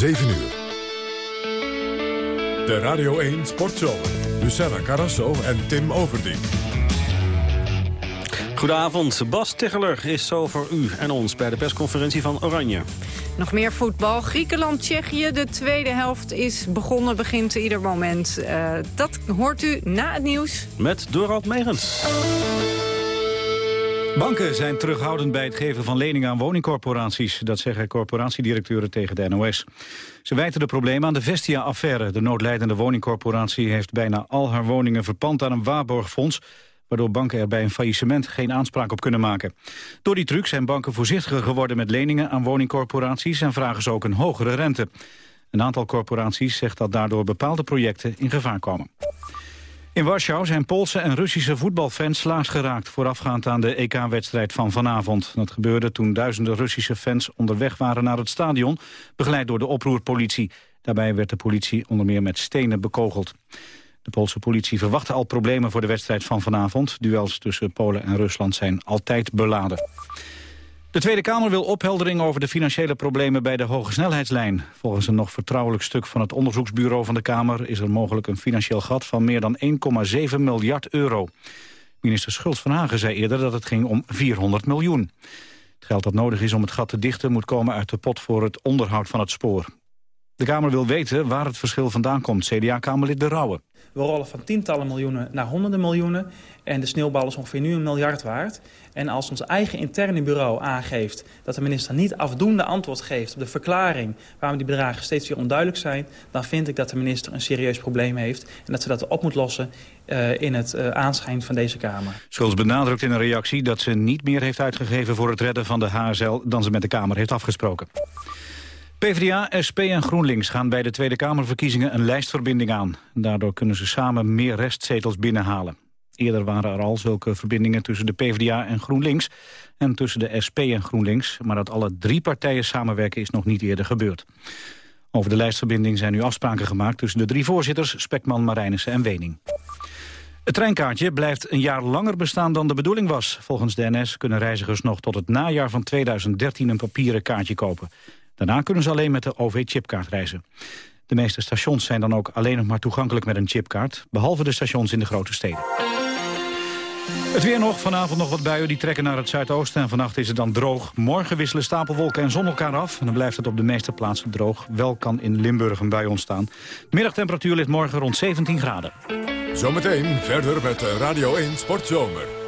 7 uur. De Radio 1 Sportshow. Luciana Carrasso en Tim Overdien. Goedenavond. Bas Tegeler is zo voor u en ons bij de persconferentie van Oranje. Nog meer voetbal. Griekenland, Tsjechië. De tweede helft is begonnen, begint ieder moment. Uh, dat hoort u na het nieuws. Met Dorald Megens. Banken zijn terughoudend bij het geven van leningen aan woningcorporaties. Dat zeggen corporatiedirecteuren tegen de NOS. Ze wijten de problemen aan de Vestia-affaire. De noodlijdende woningcorporatie heeft bijna al haar woningen verpand aan een waarborgfonds waardoor banken er bij een faillissement geen aanspraak op kunnen maken. Door die truc zijn banken voorzichtiger geworden met leningen aan woningcorporaties en vragen ze ook een hogere rente. Een aantal corporaties zegt dat daardoor bepaalde projecten in gevaar komen. In Warschau zijn Poolse en Russische voetbalfans geraakt... voorafgaand aan de EK-wedstrijd van vanavond. Dat gebeurde toen duizenden Russische fans onderweg waren naar het stadion... begeleid door de oproerpolitie. Daarbij werd de politie onder meer met stenen bekogeld. De Poolse politie verwachtte al problemen voor de wedstrijd van vanavond. Duels tussen Polen en Rusland zijn altijd beladen. De Tweede Kamer wil opheldering over de financiële problemen bij de hogesnelheidslijn. Volgens een nog vertrouwelijk stuk van het onderzoeksbureau van de Kamer... is er mogelijk een financieel gat van meer dan 1,7 miljard euro. Minister Schultz van Hagen zei eerder dat het ging om 400 miljoen. Het geld dat nodig is om het gat te dichten... moet komen uit de pot voor het onderhoud van het spoor. De Kamer wil weten waar het verschil vandaan komt. CDA-Kamerlid De Rauwe. We rollen van tientallen miljoenen naar honderden miljoenen. En de sneeuwbal is ongeveer nu een miljard waard. En als ons eigen interne bureau aangeeft dat de minister niet afdoende antwoord geeft op de verklaring waarom die bedragen steeds weer onduidelijk zijn, dan vind ik dat de minister een serieus probleem heeft en dat ze dat op moet lossen uh, in het uh, aanschijn van deze Kamer. Schulz benadrukt in een reactie dat ze niet meer heeft uitgegeven voor het redden van de HSL dan ze met de Kamer heeft afgesproken. PvdA, SP en GroenLinks gaan bij de Tweede Kamerverkiezingen een lijstverbinding aan. Daardoor kunnen ze samen meer restzetels binnenhalen. Eerder waren er al zulke verbindingen tussen de PvdA en GroenLinks... en tussen de SP en GroenLinks. Maar dat alle drie partijen samenwerken is nog niet eerder gebeurd. Over de lijstverbinding zijn nu afspraken gemaakt... tussen de drie voorzitters, Spekman, Marijnissen en Wening. Het treinkaartje blijft een jaar langer bestaan dan de bedoeling was. Volgens de NS kunnen reizigers nog tot het najaar van 2013 een papieren kaartje kopen. Daarna kunnen ze alleen met de OV-chipkaart reizen. De meeste stations zijn dan ook alleen nog maar toegankelijk met een chipkaart... behalve de stations in de grote steden. Het weer nog, vanavond nog wat buien, die trekken naar het zuidoosten... en vannacht is het dan droog. Morgen wisselen stapelwolken en zon elkaar af... en dan blijft het op de meeste plaatsen droog. Wel kan in Limburg een bui ontstaan. middagtemperatuur ligt morgen rond 17 graden. Zometeen verder met Radio 1 Sportzomer.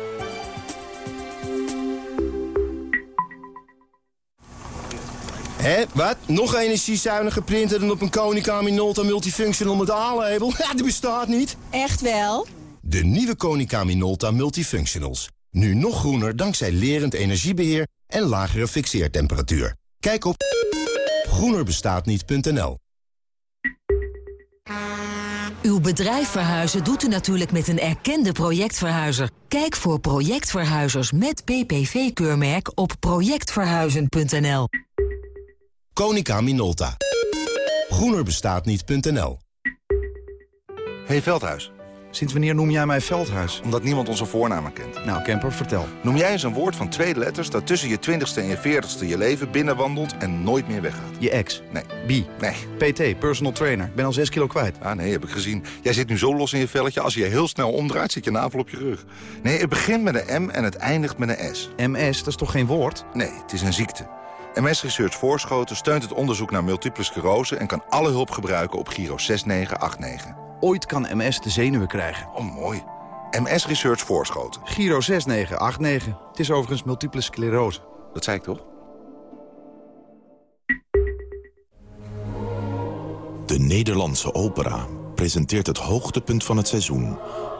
Hé, wat? Nog energiezuinige printer dan op een Konica Minolta Multifunctional met A-label? Ja, die bestaat niet. Echt wel? De nieuwe Konica Minolta Multifunctionals. Nu nog groener dankzij lerend energiebeheer en lagere fixeertemperatuur. Kijk op groenerbestaatniet.nl Uw bedrijf verhuizen doet u natuurlijk met een erkende projectverhuizer. Kijk voor projectverhuizers met PPV-keurmerk op projectverhuizen.nl. Konica Minolta. Groenerbestaatniet.nl Hey Veldhuis, sinds wanneer noem jij mij Veldhuis? Omdat niemand onze voornamen kent. Nou, Kemper, vertel. Noem jij eens een woord van twee letters dat tussen je twintigste en je veertigste je leven binnenwandelt en nooit meer weggaat? Je ex? Nee. Wie? Nee. PT, personal trainer. Ik ben al zes kilo kwijt. Ah nee, heb ik gezien. Jij zit nu zo los in je velletje, als je je heel snel omdraait zit je navel op je rug. Nee, het begint met een M en het eindigt met een S. MS, dat is toch geen woord? Nee, het is een ziekte. MS Research Voorschoten steunt het onderzoek naar multiple sclerose... en kan alle hulp gebruiken op Giro 6989. Ooit kan MS de zenuwen krijgen. Oh, mooi. MS Research Voorschoten. Giro 6989. Het is overigens multiple sclerose. Dat zei ik toch? De Nederlandse opera presenteert het hoogtepunt van het seizoen.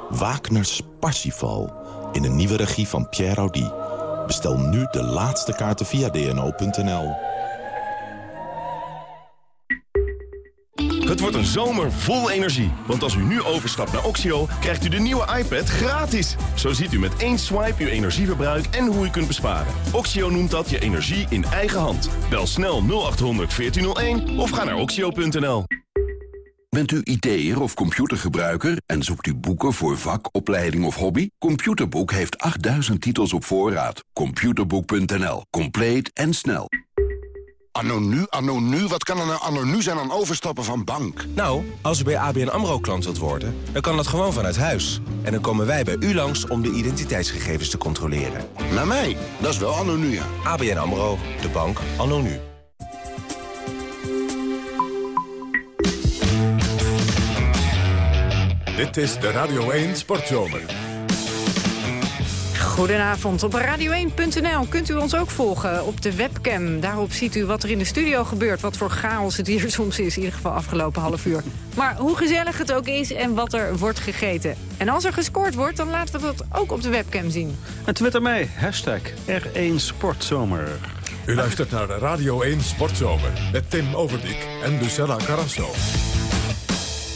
Wagner's Parsifal in een nieuwe regie van Pierre Audi... Bestel nu de laatste kaarten via dno.nl. Het wordt een zomer vol energie. Want als u nu overstapt naar Oxio, krijgt u de nieuwe iPad gratis. Zo ziet u met één swipe uw energieverbruik en hoe u kunt besparen. Oxio noemt dat je energie in eigen hand. Bel snel 0800 1401 of ga naar oxio.nl. Bent u IT'er of computergebruiker en zoekt u boeken voor vak, opleiding of hobby? Computerboek heeft 8000 titels op voorraad. Computerboek.nl. Compleet en snel. Anno nu, anno nu? Wat kan er nou anno nu zijn aan overstappen van bank? Nou, als u bij ABN AMRO klant wilt worden, dan kan dat gewoon vanuit huis. En dan komen wij bij u langs om de identiteitsgegevens te controleren. Naar mij? Dat is wel anno nu, ja. ABN AMRO, de bank anno Dit is de Radio 1 Sportzomer. Goedenavond. Op radio1.nl kunt u ons ook volgen op de webcam. Daarop ziet u wat er in de studio gebeurt. Wat voor chaos het hier soms is, in ieder geval afgelopen half uur. Maar hoe gezellig het ook is en wat er wordt gegeten. En als er gescoord wordt, dan laten we dat ook op de webcam zien. En twitter mee, hashtag R1 Sportzomer. U luistert naar de Radio 1 Sportzomer met Tim Overdijk en Lucella Carrasso.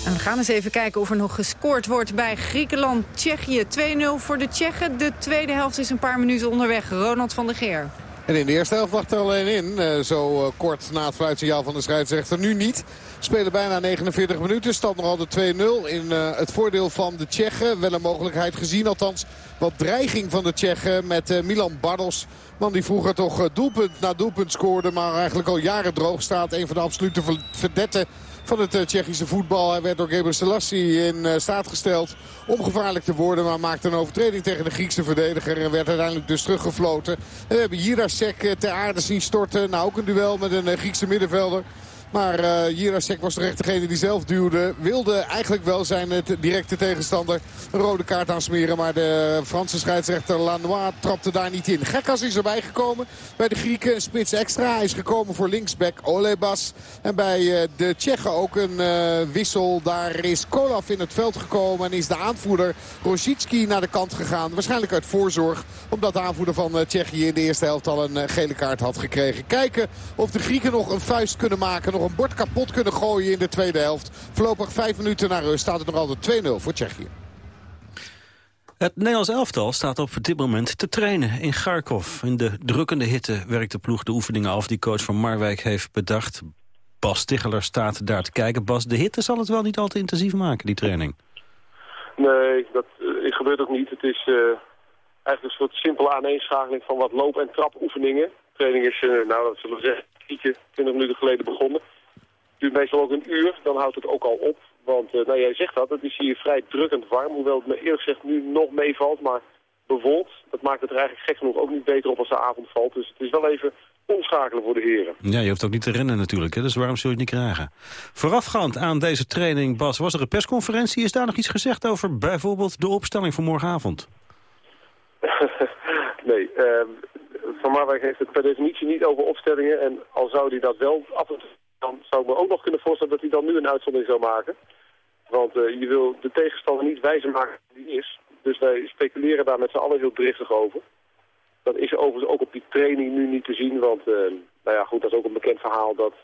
En we gaan eens even kijken of er nog gescoord wordt bij Griekenland-Tsjechië. 2-0 voor de Tsjechen. De tweede helft is een paar minuten onderweg. Ronald van der Geer. En in de eerste helft wacht er alleen in. Eh, zo eh, kort na het fluitsignaal van de scheidsrechter. Nu niet. Spelen bijna 49 minuten. Stand nog altijd 2-0 in uh, het voordeel van de Tsjechen. Wel een mogelijkheid gezien. Althans wat dreiging van de Tsjechen met Milan Bardos. Man die vroeger toch doelpunt na doelpunt scoorde. Maar eigenlijk al jaren droog staat. Een van de absolute verdetten van het Tsjechische voetbal. Hij werd door Geber Selassie in staat gesteld om gevaarlijk te worden. Maar maakte een overtreding tegen de Griekse verdediger. En werd uiteindelijk dus teruggefloten. En we hebben Jirasek ter aarde zien storten. Nou ook een duel met een Griekse middenvelder. Maar uh, Jirasek was toch echt degene die zelf duwde. Wilde eigenlijk wel zijn directe tegenstander een rode kaart aansmeren. Maar de Franse scheidsrechter Lanois trapte daar niet in. Gekkas is erbij gekomen bij de Grieken. Een spits extra. Hij is gekomen voor linksback Olebas. En bij uh, de Tsjechen ook een wissel. Daar is Kolaf in het veld gekomen. En is de aanvoerder Rosicki naar de kant gegaan. Waarschijnlijk uit voorzorg. Omdat de aanvoerder van Tsjechië in de eerste helft al een gele kaart had gekregen. Kijken of de Grieken nog een vuist kunnen maken. Nog een bord kapot kunnen gooien in de tweede helft. Voorlopig vijf minuten naar rust staat het nog altijd 2-0 voor Tsjechië. Het Nederlands elftal staat op dit moment te trainen in Kharkov. In de drukkende hitte werkt de ploeg de oefeningen af die coach van Marwijk heeft bedacht. Bas Ticheler staat daar te kijken. Bas, de hitte zal het wel niet al te intensief maken, die training? Nee, dat uh, gebeurt ook niet. Het is uh, eigenlijk een soort simpele aaneenschakeling van wat loop- en trapoefeningen. Training is, uh, nou dat zullen we zeggen, 20 minuten geleden begonnen. Het duurt meestal ook een uur, dan houdt het ook al op. Want, uh, nou jij zegt dat, het is hier vrij drukkend warm. Hoewel het me eerlijk gezegd nu nog meevalt, maar bewolkt. Dat maakt het er eigenlijk gek genoeg ook niet beter op als de avond valt. Dus het is wel even omschakelen voor de heren. Ja, je hoeft ook niet te rennen natuurlijk, hè? dus waarom zul je het niet krijgen? Voorafgaand aan deze training, Bas, was er een persconferentie. Is daar nog iets gezegd over bijvoorbeeld de opstelling voor morgenavond? nee, uh, Van Marwijk heeft het per definitie niet over opstellingen. En al zou hij dat wel af en toe dan zou ik me ook nog kunnen voorstellen dat hij dan nu een uitzondering zou maken. Want uh, je wil de tegenstander niet wijzer maken die is. Dus wij speculeren daar met z'n allen heel driftig over. Dat is overigens ook op die training nu niet te zien. Want, uh, nou ja, goed, dat is ook een bekend verhaal dat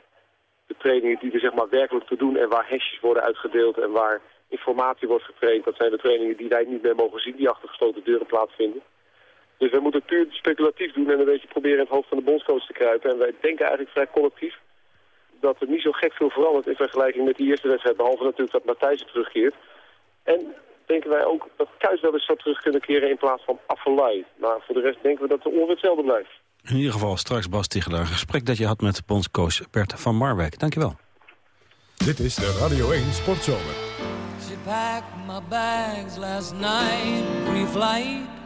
de trainingen die er zeg maar werkelijk te doen en waar hashjes worden uitgedeeld en waar informatie wordt getraind, dat zijn de trainingen die wij niet meer mogen zien, die achter gesloten deuren plaatsvinden. Dus we moeten het puur speculatief doen en een beetje proberen in het hoofd van de bondscoach te kruipen. En wij denken eigenlijk vrij collectief dat er niet zo gek veel verandert in vergelijking met die eerste wedstrijd. Behalve natuurlijk dat Matthijs terugkeert. En denken wij ook dat Kuis wel eens zou terug kunnen keren in plaats van Affelay. Maar voor de rest denken we dat het ongeveer hetzelfde blijft. In ieder geval straks Bas Tichelaar. Een gesprek dat je had met bondscoach Bert van Marwijk. Dankjewel. Dit is de Radio 1 Sportzomer. She packed my bags last night, pre-flight.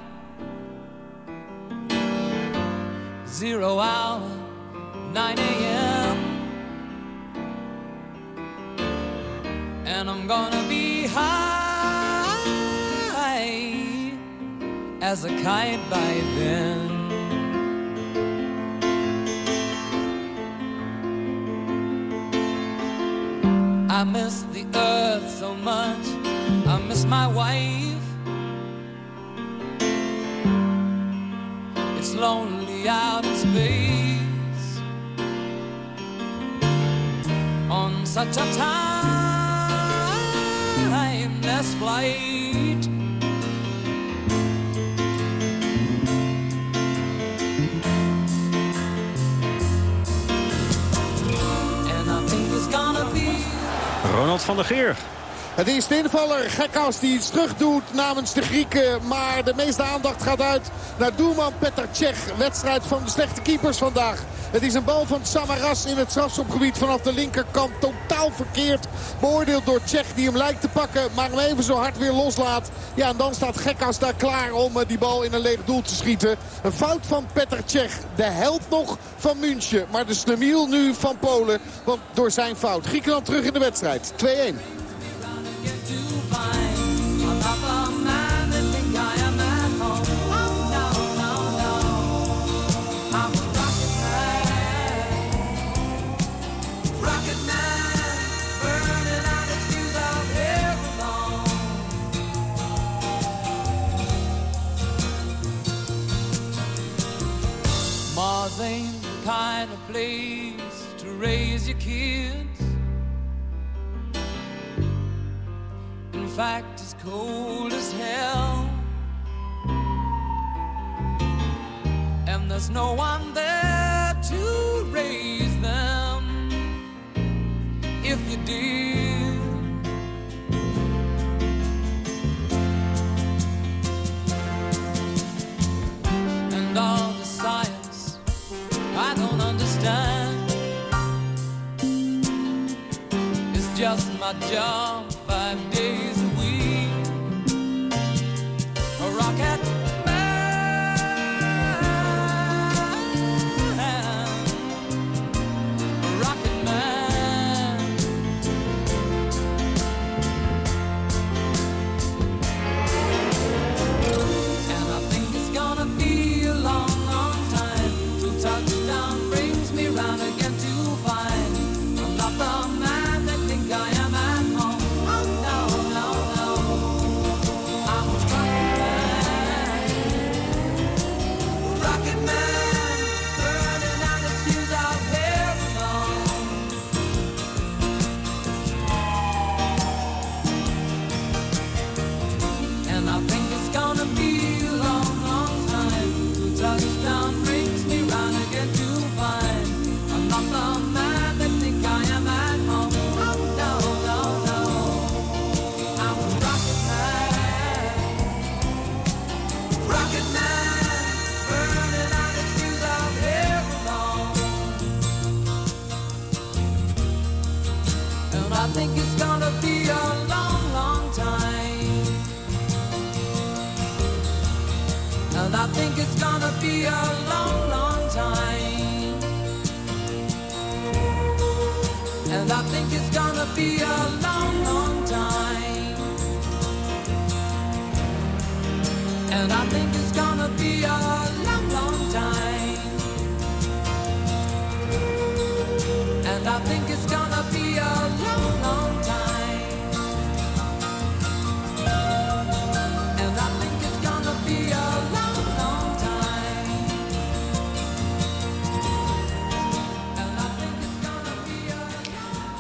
Zero hour, 9 a.m. And I'm gonna be high as a kite by then. I miss the earth so much. I miss my wife. Lonely out in space on such a timeless flight. And I think it's gonna be Ronald van der Geer. Het is de invaller Gekkas die iets terug doet namens de Grieken. Maar de meeste aandacht gaat uit naar doelman Petr Cech. Wedstrijd van de slechte keepers vandaag. Het is een bal van Samaras in het strafschopgebied vanaf de linkerkant. Totaal verkeerd. Beoordeeld door Tsjech die hem lijkt te pakken. Maar hem even zo hard weer loslaat. Ja, en dan staat Gekkas daar klaar om eh, die bal in een leeg doel te schieten. Een fout van Petr Tsjech. De held nog van München. Maar de snemiel nu van Polen. Want door zijn fout. Griekenland terug in de wedstrijd. 2-1. Kind of place to raise your kids. In fact, it's cold as hell. And there's no one there to raise them if you did. And all It's just my job five days a week. A rocket be a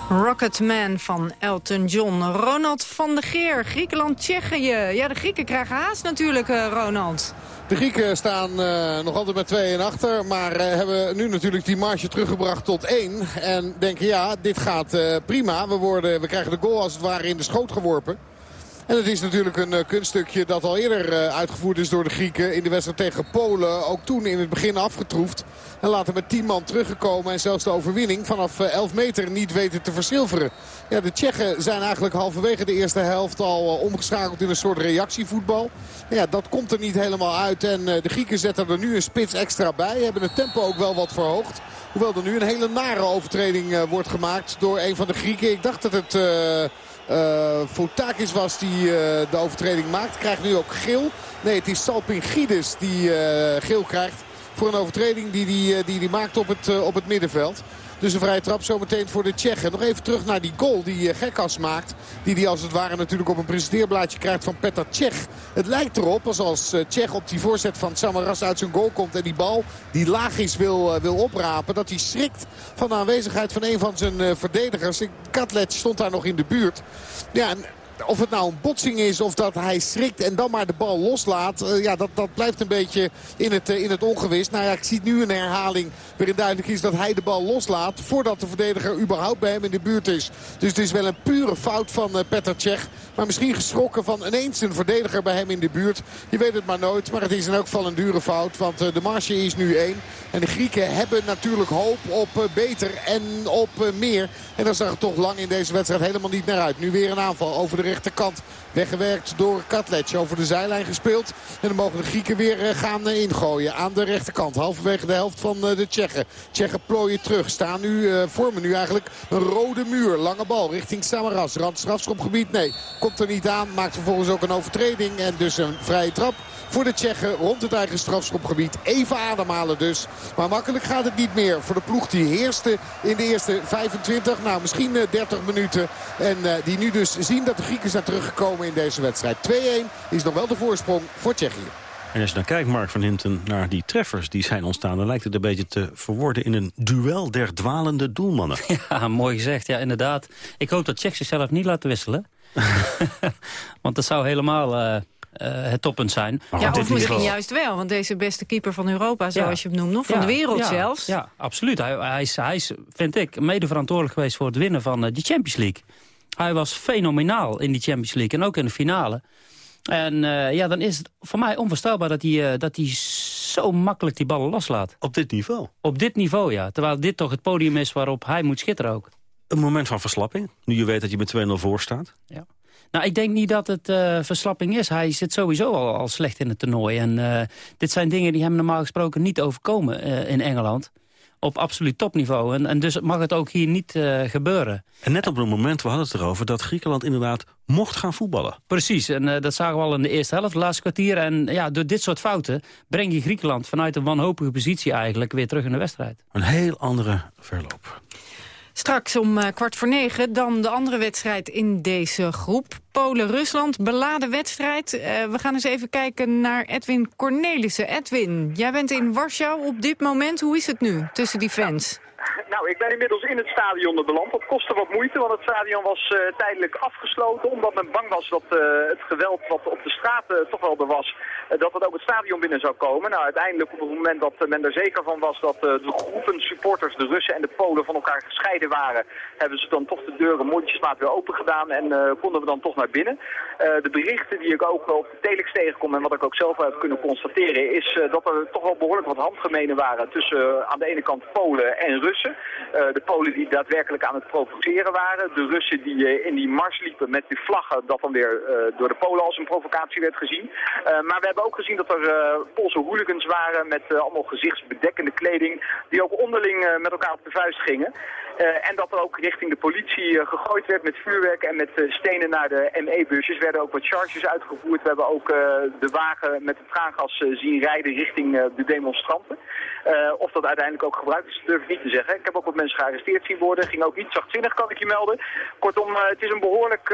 Rocketman van Elton John. Ronald van der Geer, Griekenland, Tsjechië. Ja, de Grieken krijgen haast natuurlijk, eh, Ronald. De Grieken staan eh, nog altijd met 2 en achter. Maar eh, hebben nu natuurlijk die marge teruggebracht tot 1. En denken ja, dit gaat prima. We, worden, we krijgen de goal als het ware in de schoot geworpen. En het is natuurlijk een eh, kunststukje dat al eerder eh, uitgevoerd is door de Grieken. In de wedstrijd tegen Polen. Ook toen in het begin afgetroefd. En later met 10 man teruggekomen. En zelfs de overwinning vanaf eh, 11 meter niet weten te verzilveren. Ja, de Tsjechen zijn eigenlijk halverwege de eerste helft al eh, omgeschakeld in een soort reactievoetbal. Ja, dat komt er niet helemaal uit. En eh, de Grieken zetten er nu een spits extra bij. Hebben het tempo ook wel wat verhoogd. Hoewel er nu een hele nare overtreding eh, wordt gemaakt door een van de Grieken. Ik dacht dat het... eh eh Fotakis was die eh, de overtreding maakt. Krijgt nu ook geel. Nee, het is Salpingides die eh, geel krijgt. Voor een overtreding die hij die, eh, die die maakt op het, eh, op het middenveld. Dus een vrije trap zometeen voor de Tsjechen. Nog even terug naar die goal die uh, Gekkas maakt. Die hij als het ware natuurlijk op een presenteerblaadje krijgt van Petr Tsjech. Het lijkt erop als als Tsjech op die voorzet van Samaras uit zijn goal komt. En die bal die laag is wil, uh, wil oprapen. Dat hij schrikt van de aanwezigheid van een van zijn verdedigers. Katlec stond daar nog in de buurt. Ja, en of het nou een botsing is of dat hij schrikt en dan maar de bal loslaat. eh, ja, dat, dat blijft een beetje in het, eh, in het ongewis. Nou ja, ik zie nu een herhaling waarin duidelijk is dat hij de bal loslaat. Voordat de verdediger überhaupt bij hem in de buurt is. Dus het is wel een pure fout van uh, Petr Cech. Maar misschien geschrokken van ineens een verdediger bij hem in de buurt. Je weet het maar nooit. Maar het is in elk geval een dure fout. Want de marge is nu één. En de Grieken hebben natuurlijk hoop op beter en op meer. En daar zag het toch lang in deze wedstrijd helemaal niet naar uit. Nu weer een aanval over de rechterkant. Weggewerkt door Katlec. Over de zijlijn gespeeld. En dan mogen de Grieken weer gaan ingooien aan de rechterkant. Halverwege de helft van de Tsjechen. Tsjechen plooien terug. Staan nu, vormen nu eigenlijk een rode muur. Lange bal richting Samaras. Rand strafschopgebied. Nee, komt er niet aan. Maakt vervolgens ook een overtreding. En dus een vrije trap voor de Tsjechen rond het eigen strafschopgebied. Even ademhalen dus. Maar makkelijk gaat het niet meer voor de ploeg die heerste in de eerste 25, nou misschien 30 minuten. En die nu dus zien dat de Grieken zijn teruggekomen in deze wedstrijd. 2-1 is nog wel de voorsprong voor Tsjechië. En als je dan kijkt, Mark van Hinten, naar die treffers die zijn ontstaan... dan lijkt het een beetje te verworden in een duel der dwalende doelmannen. Ja, mooi gezegd. Ja, inderdaad. Ik hoop dat Tsjech zichzelf niet laten wisselen. Want dat zou helemaal... Uh... Uh, het toppunt zijn. Maar ja, of misschien juist wel, want deze beste keeper van Europa, zoals ja. je hem noemt, nog van ja, de wereld ja, zelfs. Ja, absoluut. Hij, hij, is, hij is, vind ik, mede verantwoordelijk geweest voor het winnen van uh, de Champions League. Hij was fenomenaal in die Champions League en ook in de finale. En uh, ja, dan is het voor mij onvoorstelbaar dat hij, dat hij zo makkelijk die ballen loslaat. Op dit niveau? Op dit niveau, ja. Terwijl dit toch het podium is waarop hij moet schitteren ook. Een moment van verslapping, nu je weet dat je met 2-0 voor staat? Ja. Nou, ik denk niet dat het uh, verslapping is. Hij zit sowieso al, al slecht in het toernooi. En dit zijn dingen die hem normaal gesproken niet overkomen in Engeland. Op absoluut topniveau. En, en dus mag het ook hier niet gebeuren. En net op het moment, we hadden het erover... dat Griekenland inderdaad mocht gaan voetballen. Precies, en dat zagen we al in de eerste helft, laatste kwartier. En ja, door dit soort fouten breng je Griekenland... vanuit een wanhopige positie eigenlijk weer terug in de wedstrijd. Een heel andere verloop. Straks om uh, kwart voor negen dan de andere wedstrijd in deze groep. Polen-Rusland, beladen wedstrijd. Uh, we gaan eens even kijken naar Edwin Cornelissen. Edwin, jij bent in Warschau op dit moment. Hoe is het nu tussen die fans? Nou, ik ben inmiddels in het stadion beland. Dat kostte wat moeite, want het stadion was uh, tijdelijk afgesloten. Omdat men bang was dat uh, het geweld wat op de uh, toch wel er was, dat het ook het stadion binnen zou komen. Nou, uiteindelijk op het moment dat men er zeker van was dat de groepen supporters, de Russen en de Polen, van elkaar gescheiden waren, hebben ze dan toch de deuren mondjesmaat weer open gedaan en konden we dan toch naar binnen. de berichten die ik ook op de telex tegenkom en wat ik ook zelf heb kunnen constateren, is dat er toch wel behoorlijk wat handgemenen waren tussen aan de ene kant Polen en Russen. Uh, de Polen die daadwerkelijk aan het provoceren waren. De Russen die uh, in die mars liepen met die vlaggen, dat dan weer uh, door de Polen als een provocatie werd gezien. maar we hebben ook gezien dat er Poolse hooligans waren met allemaal gezichtsbedekkende kleding, die ook onderling met elkaar op de vuist gingen. Uh, en dat er ook richting de politie uh, gegooid werd met vuurwerk en met uh, stenen naar de ME-busjes. werden ook wat charges uitgevoerd. We hebben ook de wagen met het traangas zien rijden richting de demonstranten. of dat uiteindelijk ook gebruikt is, durf ik niet te zeggen. Ik heb ook wat mensen gearresteerd zien worden. Ging ook niet zachtzinnig, kan ik je melden. Kortom, het is een behoorlijk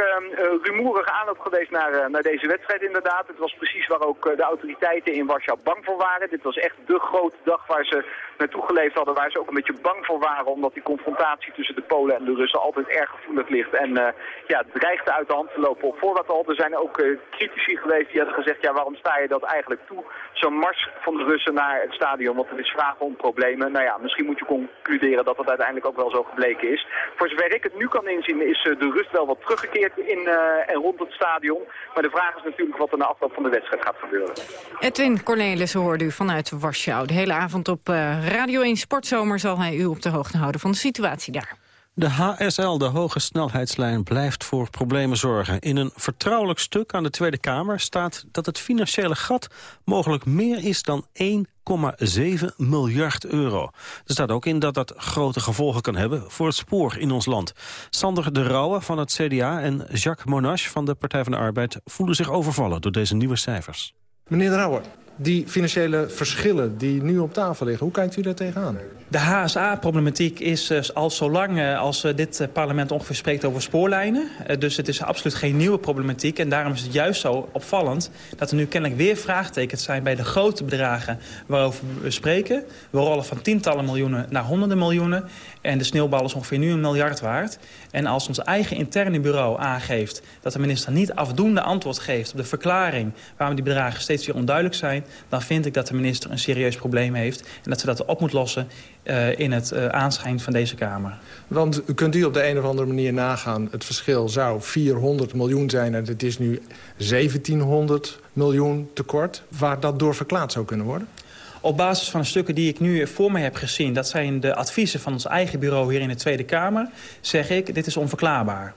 rumoerige aanloop geweest naar, naar deze wedstrijd inderdaad. Het was precies waar ook de autoriteiten in Warschau bang voor waren. Dit was echt de grote dag waar ze naartoe geleefd hadden. Waar ze ook een beetje bang voor waren omdat die confrontatie tussen de Polen en de Russen altijd erg gevoelig ligt. En uh, ja, dreigt uit de hand te lopen op voorraad al. Er zijn ook uh, critici geweest die hadden gezegd, ja waarom sta je dat eigenlijk toe? Zo'n mars van de Russen naar het stadion, want er is vragen om problemen. Nou ja, misschien moet je concluderen dat dat uiteindelijk ook wel zo gebleken is. Voor zover ik het nu kan inzien is uh, de rust wel wat teruggekeerd in en rond het stadion. Maar de vraag is natuurlijk wat er na afloop van de wedstrijd gaat gebeuren. Edwin Cornelis hoorde u vanuit Warschau. De hele avond op Radio 1 Sportzomer zal hij u op de hoogte houden van de situatie daar. De HSL, de hoge snelheidslijn, blijft voor problemen zorgen. In een vertrouwelijk stuk aan de Tweede Kamer staat dat het financiële gat mogelijk meer is dan 1,7 miljard euro. Er staat ook in dat dat grote gevolgen kan hebben voor het spoor in ons land. Sander de Rauwe van het CDA en Jacques Monash van de Partij van de Arbeid voelen zich overvallen door deze nieuwe cijfers. Meneer de Rauwe, Die financiële verschillen die nu op tafel liggen, hoe kijkt u daar tegenaan? De HSA-problematiek is uh, al zo lang uh, als uh, dit parlement ongeveer spreekt over spoorlijnen. dus het is absoluut geen nieuwe problematiek. En daarom is het juist zo opvallend dat er nu kennelijk weer vraagtekens zijn... bij de grote bedragen waarover we spreken. We rollen van tientallen miljoenen naar honderden miljoenen. En de sneeuwbal is ongeveer nu een miljard waard. En als ons eigen interne bureau aangeeft dat de minister niet afdoende antwoord geeft... op de verklaring waarom die bedragen steeds weer onduidelijk zijn... dan vind ik dat de minister een serieus probleem heeft... en dat ze dat op moet lossen uh, in het uh, aanschijn van deze Kamer. Want kunt u op de een of andere manier nagaan... het verschil zou 400 miljoen zijn en het is nu 1700 miljoen tekort... waar dat door verklaard zou kunnen worden? Op basis van de stukken die ik nu voor mij heb gezien... dat zijn de adviezen van ons eigen bureau hier in de Tweede Kamer... zeg ik, dit is onverklaarbaar.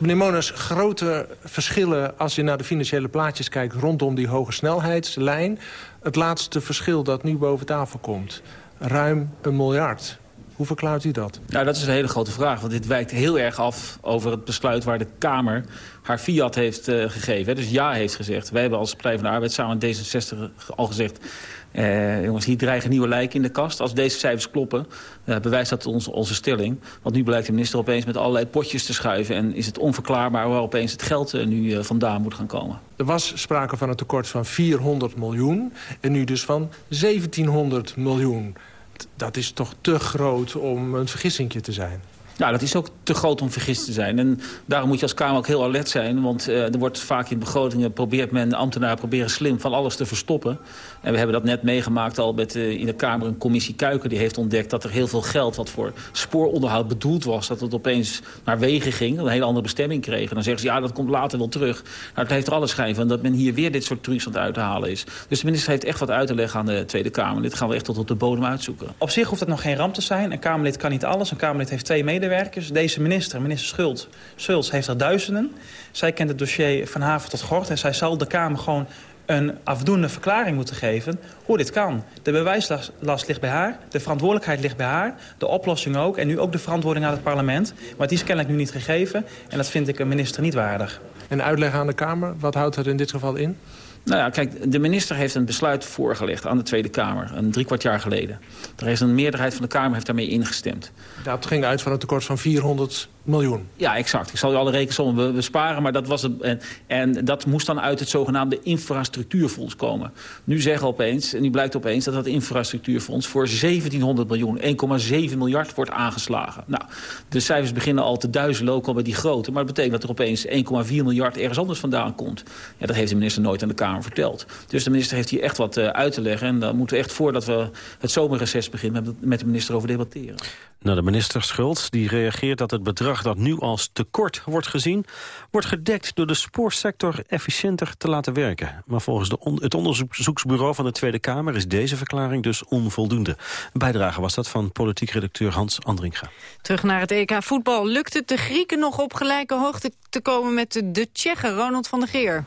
Meneer Monas, grote verschillen als je naar de financiële plaatjes kijkt... rondom die hoge snelheidslijn. Het laatste verschil dat nu boven tafel komt ruim een miljard. Hoe verklaart u dat? Nou, dat is een hele grote vraag. Want dit wijkt heel erg af over het besluit waar de Kamer haar fiat heeft uh, gegeven. Dus ja heeft gezegd. Wij hebben als Partij van de Arbeid samen met D66 al gezegd... Uh, jongens, hier dreigen nieuwe lijken in de kast. Als deze cijfers kloppen, uh, bewijst dat onze, onze stelling. Want nu blijkt de minister opeens met allerlei potjes te schuiven... en is het onverklaarbaar waar opeens het geld uh, nu vandaan moet gaan komen. Er was sprake van een tekort van 400 miljoen en nu dus van 1700 miljoen. Dat is toch te groot om een vergissingje te zijn? Nou, dat is ook te groot om vergist te zijn. En daarom moet je als Kamer ook heel alert zijn. Want uh, er wordt vaak in begrotingen probeert men, ambtenaren proberen slim van alles te verstoppen. En we hebben dat net meegemaakt al met uh, in de Kamer een commissie Kuiken. Die heeft ontdekt dat er heel veel geld wat voor spooronderhoud bedoeld was. Dat het opeens naar wegen ging, een hele andere bestemming kreeg. En dan zeggen ze, ja, dat komt later wel terug. Nou, het heeft er alles schijn van dat men hier weer dit soort trucs aan het uithalen is. Dus de minister heeft echt wat uit te leggen aan de Tweede Kamer. Dit gaan we echt tot op de bodem uitzoeken. Op zich hoeft dat nog geen ramp te zijn. Een Kamerlid kan niet alles. Een Kamerlid heeft twee medewerkers. Deze minister, minister Schultz, heeft er duizenden. Zij kent het dossier van haven tot gort. En zij zal de Kamer gewoon een afdoende verklaring moeten geven hoe dit kan. De bewijslast ligt bij haar, de verantwoordelijkheid ligt bij haar, de oplossing ook... en nu ook de verantwoording aan het parlement. Maar die is kennelijk nu niet gegeven en dat vind ik een minister niet waardig. En uitleg aan de Kamer, wat houdt dat in dit geval in? Nou ja, kijk, de minister heeft een besluit voorgelegd aan de Tweede Kamer, een drie kwart jaar geleden. Er is een meerderheid van de Kamer heeft daarmee ingestemd. Dat ging uit van een tekort van 400 miljoen. Ja, exact. Ik zal u alle rekensommen besparen, maar dat was het. En, en dat moest dan uit het zogenaamde infrastructuurfonds komen. Nu zeggen opeens, en nu blijkt opeens dat dat infrastructuurfonds voor 1700 miljoen, 1,7 miljard wordt aangeslagen. Nou, de cijfers beginnen al te duizelen, ook al bij die grote. Maar dat betekent dat er opeens 1,4 miljard ergens anders vandaan komt. Ja, dat heeft de minister nooit aan de Kamer verteld. Dus de minister heeft hier echt wat uh, uit te leggen. En daar moeten we echt voordat we het zomerreces beginnen met de minister over debatteren. Nou, de minister Schultz die reageert dat het bedrag dat nu als tekort wordt gezien... wordt gedekt door de spoorsector efficiënter te laten werken. Maar volgens de on het onderzoeksbureau van de Tweede Kamer... is deze verklaring dus onvoldoende. Een bijdrage was dat van politiek redacteur Hans Andringa. Terug naar het EK voetbal. Lukt het de Grieken nog op gelijke hoogte te komen met de, de Tsjechen, Ronald van der Geer?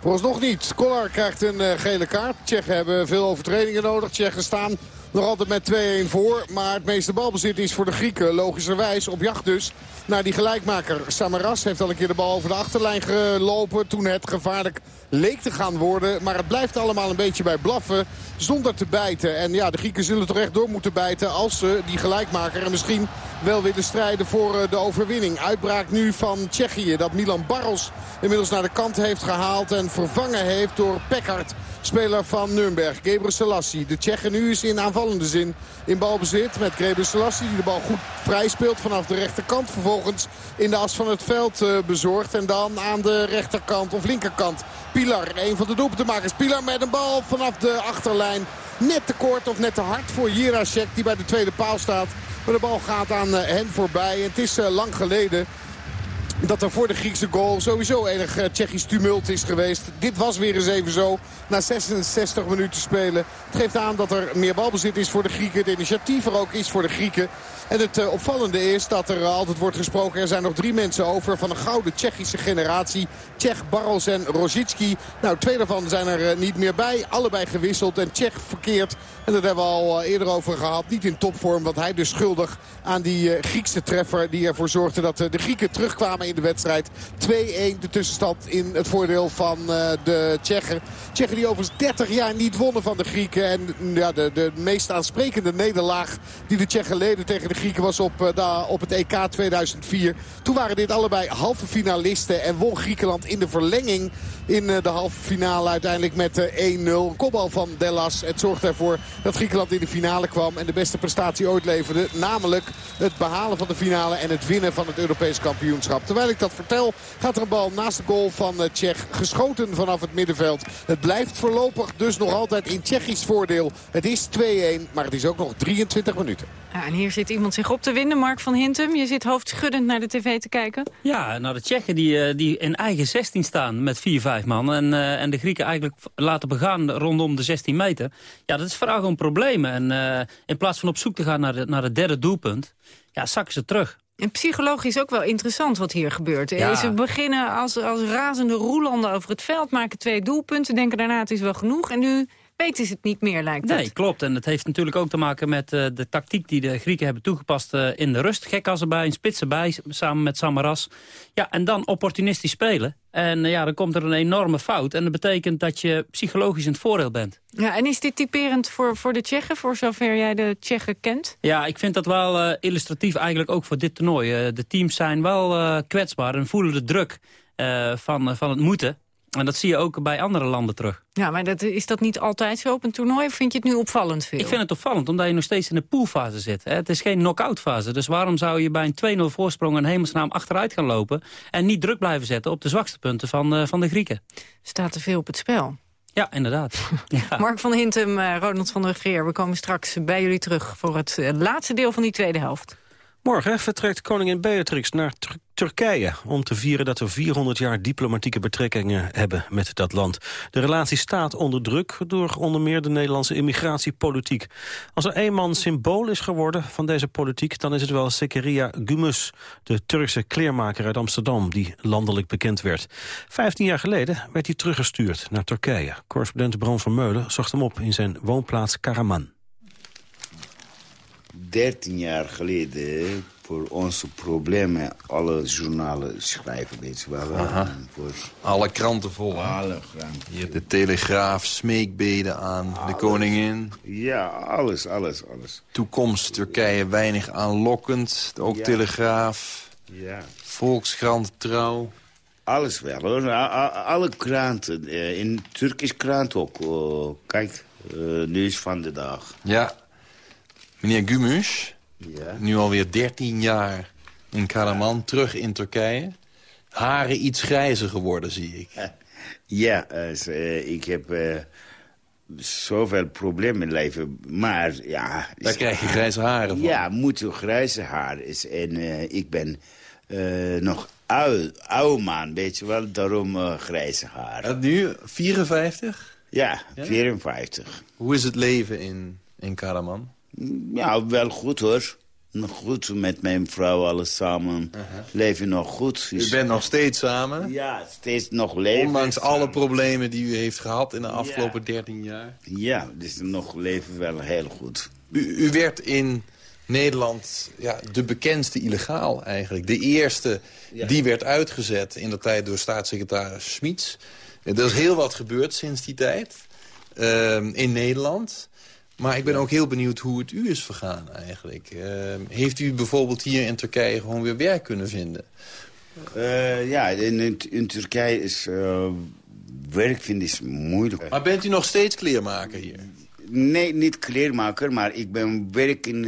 Vooralsnog niet. Kollar krijgt een uh, gele kaart. Tsjechen hebben veel overtredingen nodig. Tsjechen staan nog altijd met 2-1 voor. Maar het meeste balbezit is voor de Grieken. Logischerwijs op jacht dus naar die gelijkmaker. Samaras heeft al een keer de bal over de achterlijn gelopen. Toen het gevaarlijk leek te gaan worden. Maar het blijft allemaal een beetje bij blaffen. Zonder te bijten. En ja, de Grieken zullen toch echt door moeten bijten. Als ze die gelijkmaker en misschien wel willen strijden voor de overwinning. Uitbraak nu van Tsjechië. Dat Milan Barros inmiddels naar de kant heeft gehaald. En vervangen heeft door Peckard. Speler van Nürnberg. Gebre Selassie. De Tsjechen nu is in aanvallende zin in balbezit. Met Gebre Selassie die de bal goed vrij speelt vanaf de rechterkant. Vervolgens in de as van het veld uh, bezorgd. En dan aan de rechterkant of linkerkant. Pilar, een van de doelpuntenmakers. Pilar met een bal vanaf de achterlijn. Net te kort of net te hard voor Jirasek die bij de tweede paal staat. Maar de bal gaat aan uh, hen voorbij. Het is uh, lang geleden dat er voor de Griekse goal sowieso enig uh, Tsjechisch tumult is geweest. Dit was weer eens even zo. Na 66 minuten spelen. Het geeft aan dat er meer balbezit is voor de Grieken. Het initiatief er ook is voor de Grieken. En het uh, opvallende is dat er uh, altijd wordt gesproken... er zijn nog drie mensen over van een gouden Tsjechische generatie. Tsjech, Barros en Rosicki. Nou, twee daarvan zijn er niet meer bij. Allebei gewisseld en Tsjech verkeerd. En dat hebben we al eerder over gehad. Niet in topvorm, want hij dus schuldig aan die Griekse treffer... die ervoor zorgde dat de Grieken terugkwamen de wedstrijd. 2-1 de tussenstand in het voordeel van uh, de Tsjechen. Tsjechen die overigens 30 jaar niet wonnen van de Grieken. En ja, de, de meest aansprekende nederlaag die de Tsjechen leden tegen de Grieken was op, da, op het EK 2004. Toen waren dit allebei halve finalisten en won Griekenland in de verlenging in uh, de halve finale uiteindelijk met 1-0. Een kopbal van Dellas. Het zorgde ervoor dat Griekenland in de finale kwam en de beste prestatie ooit leverde. Namelijk het behalen van de finale en het winnen van het Europees kampioenschap. Ik dat vertel gaat er een bal naast de goal van uh, Tsjech geschoten vanaf het middenveld. Het blijft voorlopig dus nog altijd in Tsjechisch voordeel. Het is 2-1, maar het is ook nog 23 minuten. Ja, en hier zit iemand zich op te winden, Mark van Hintem. Je zit hoofdschuddend naar de tv te kijken. Ja, nou de Tsjechen die, uh, die in eigen 16 staan met 4-5 man. En, uh, en de Grieken eigenlijk laten begaan rondom de 16 meter. Ja, dat is vooral gewoon problemen. En uh, in plaats van op zoek te gaan naar, de, naar het derde doelpunt, ja, zakken ze terug. En psychologisch ook wel interessant wat hier gebeurt. Ja. Ze beginnen als, als razende roelanden over het veld, maken twee doelpunten, denken daarna het is wel genoeg. En nu weten ze het niet meer, lijkt het. Nee, klopt. En het heeft natuurlijk ook te maken met uh, de tactiek die de Grieken hebben toegepast uh, in de rust. Gek als erbij, een spits erbij, samen met Samaras. Ja, en dan opportunistisch spelen. En uh, ja, dan komt er een enorme fout. En dat betekent dat je psychologisch in het voordeel bent. Ja, en is dit typerend voor, voor de Tsjechen, voor zover jij de Tsjechen kent? Ja, ik vind dat wel illustratief eigenlijk ook voor dit toernooi. De teams zijn wel kwetsbaar en voelen de druk van, van het moeten. En dat zie je ook bij andere landen terug. Ja, maar dat, is dat niet altijd zo op een toernooi? Of vind je het nu opvallend veel? Ik vind het opvallend, omdat je nog steeds in de poolfase zit. Hè? Het is geen knock-out fase. Dus waarom zou je bij een 2-0 voorsprong een hemelsnaam achteruit gaan lopen... en niet druk blijven zetten op de zwakste punten van, uh, van de Grieken? Staat er veel op het spel. Ja, inderdaad. ja. Mark van Hintem, uh, Ronald van der Geer, we komen straks bij jullie terug... voor het uh, laatste deel van die tweede helft. Morgen vertrekt koningin Beatrix naar Tur Turkije... om te vieren dat we 400 jaar diplomatieke betrekkingen hebben met dat land. De relatie staat onder druk door onder meer de Nederlandse immigratiepolitiek. Als er een man symbool is geworden van deze politiek... dan is het wel Zekeria Gümüş, de Turkse kleermaker uit Amsterdam... die landelijk bekend werd. Vijftien jaar geleden werd hij teruggestuurd naar Turkije. Correspondent Bram van Meulen zocht hem op in zijn woonplaats Karaman. 13 jaar geleden voor onze problemen alle journalen schrijven, weet je wel. Voor... Alle kranten vol. Alle kranten. Hier de Telegraaf, smeekbeden aan alles. de koningin. Ja, alles, alles, alles. Toekomst Turkije weinig aanlokkend. Ook ja. Telegraaf. Ja. Volkskrant, Trouw. Alles wel hoor. Alle kranten. In Turkisch krant ook. Kijk, nieuws van de dag. Ja. Meneer Gümüş, ja. nu alweer 13 jaar in Karaman, terug in Turkije. Haren iets grijzer geworden, zie ik. Ja, uh, ik heb uh, zoveel problemen in mijn leven. Maar ja... Daar krijg je grijze haren van. Ja, moet grijze haren. En uh, ik ben nog oud, oude man, weet je wel. Daarom grijze haren. En nu 54? Ja, ja, 54. Hoe is het leven in, in Karaman? Ja, wel goed hoor. Nog goed met mijn vrouw, alles samen. Uh -huh. Leven nog goed. U bent nog steeds samen? Ja, steeds nog leven. Ondanks samen. alle problemen die u heeft gehad in de afgelopen ja. 13 jaar? Ja, dus nog leven wel heel goed. U, u werd in Nederland ja, de bekendste illegaal eigenlijk. De eerste ja. die werd uitgezet in de tijd door staatssecretaris Schmitz. Er is heel wat gebeurd sinds die tijd uh, in Nederland... Maar ik ben ook heel benieuwd hoe het u is vergaan eigenlijk. Uh, heeft u bijvoorbeeld hier in Turkije gewoon weer werk kunnen vinden? Uh, ja, in, in, Turkije is uh, werk vinden is moeilijk. Maar bent u nog steeds kleermaker hier? Nee, niet kleermaker, maar ik ben werk in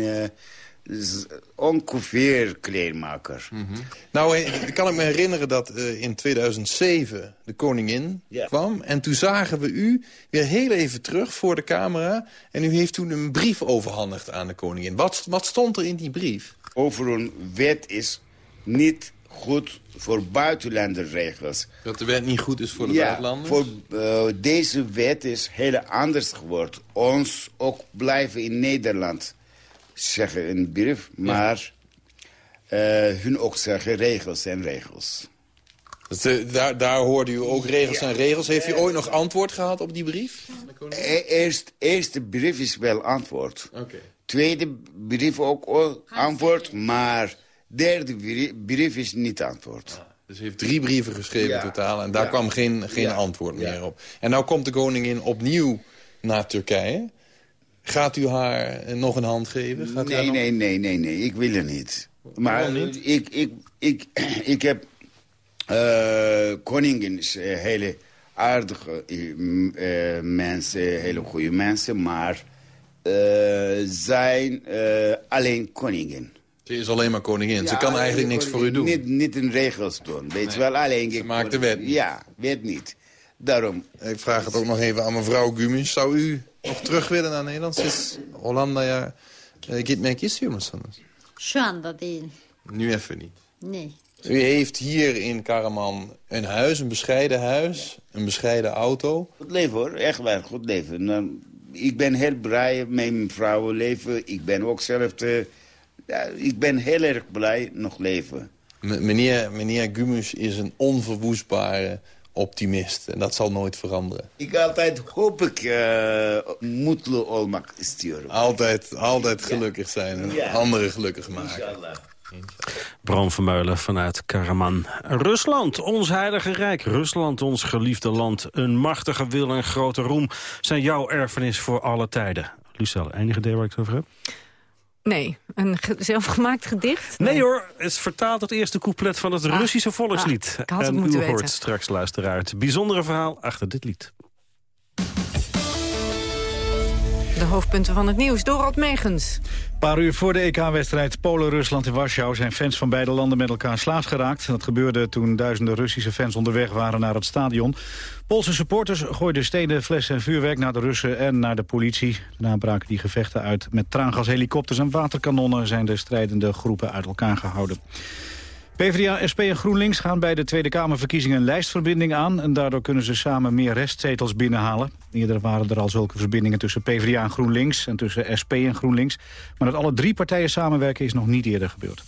ongeveer kleermaker. Mm -hmm. Nou, kan ik me herinneren dat uh, in 2007 de koningin ja. kwam. En toen zagen we u weer heel even terug voor de camera. En u heeft toen een brief overhandigd aan de koningin. Wat, wat stond er in die brief? Over een wet is niet goed voor buitenlanderregels. Dat de wet niet goed is voor de ja, buitenlanders? voor uh, deze wet is heel anders geworden. Ons ook blijven in Nederland zeggen een brief, maar ja. uh, hun ook zeggen regels zijn regels. Dus, uh, daar, daar hoorde u ook regels ja. en regels. Heeft u ooit nog antwoord gehad op die brief? E eerst, eerste brief is wel antwoord. Okay. Tweede brief ook antwoord, maar Derde brie- brief is niet antwoord. Dus hij heeft drie brieven geschreven Ja. totaal. En daar Ja. kwam geen, geen Ja. antwoord Ja. meer op. En nou komt de koningin opnieuw naar Turkije. Gaat u haar eh, nog een hand geven? Gaat Nee, nog- nee, nee, nee, nee, ik wil het niet. Maar niet? Ik, ik, ik, ik heb... eh koningin is een hele aardige eh, eh, mensen, hele goede mensen, maar eh, zijn eh, alleen koningin. Ze is alleen maar koningin. Ze kan eigenlijk niks voor u doen. Niet, niet in regels doen, weet je wel. Alleen Ze maakt de wet niet. Ja, wet niet. Daarom. Ik vraag het ook nog even aan mevrouw Gumus. Zou u nog terug willen naar Nederland? Sinds Hollanda'ya uh, gitmek istiyor musunuz? Şu anda değil. Nu even niet. Nee. U heeft hier in Karaman een huis, een bescheiden huis, een bescheiden auto. Goed leven hoor, echt waar, goed leven. Nou, ik ben heel blij met mijn vrouwenleven. Ik ben ook zelf te... Ja, ik ben heel erg blij nog leven. M- meneer, meneer Gumus is een onverwoestbare optimist. En dat zal nooit veranderen. Ik altijd hoop ik uh, mutlu olmak istiyorum. Altijd, altijd gelukkig zijn en Ja. anderen gelukkig maken. Inshallah. Bram Vermeulen vanuit Karaman. Rusland, ons heilige rijk. Rusland, ons geliefde land. Een machtige wil en grote roem zijn jouw erfenis voor alle tijden. Lucelle, enige idee waar ik het over heb? Nee, een ge- zelfgemaakt gedicht? Nee hoor, het is vertaald het eerste couplet van het Ah. Russische volkslied. Ah, ik had het en moeten u hoort weten. straks luisteraar het bijzondere verhaal achter dit lied. De hoofdpunten van het nieuws, Dorald Megens. Een paar uur voor de EK-wedstrijd Polen-Rusland in Warschau... zijn fans van beide landen met elkaar slaags geraakt. Dat gebeurde toen duizenden Russische fans onderweg waren naar het stadion. Poolse supporters gooiden stenen, flessen en vuurwerk naar de Russen en naar de politie. Daarna braken die gevechten uit. Met traangashelikopters en waterkanonnen zijn de strijdende groepen uit elkaar gehouden. PvdA, SP en GroenLinks gaan bij de Tweede Kamerverkiezingen een lijstverbinding aan... en daardoor kunnen ze samen meer restzetels binnenhalen. Eerder waren er al zulke verbindingen tussen PvdA en GroenLinks... en tussen SP en GroenLinks. Maar dat alle drie partijen samenwerken is nog niet eerder gebeurd.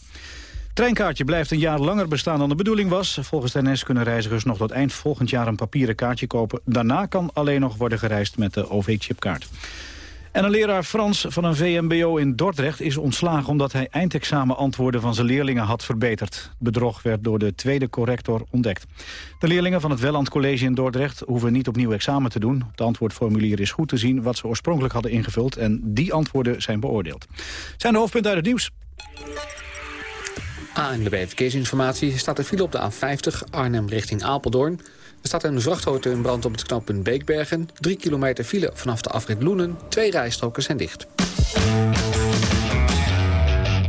Treinkaartje blijft een jaar langer bestaan dan de bedoeling was. Volgens de NS kunnen reizigers nog tot eind volgend jaar een papieren kaartje kopen. Daarna kan alleen nog worden gereisd met de OV-chipkaart. En een leraar Frans van een VMBO in Dordrecht is ontslagen... omdat hij eindexamenantwoorden van zijn leerlingen had verbeterd. Het bedrog werd door de tweede corrector ontdekt. De leerlingen van het Welland College in Dordrecht... hoeven niet opnieuw examen te doen. Op het antwoordformulier is goed te zien wat ze oorspronkelijk hadden ingevuld... en die antwoorden zijn beoordeeld. Zijn de hoofdpunten uit het nieuws. ANWB Verkeersinformatie staat er file op de A50 Arnhem richting Apeldoorn. Er staat een vrachtauto in brand op het knooppunt Beekbergen. Drie kilometer file vanaf de afrit Loenen. Twee rijstroken zijn dicht.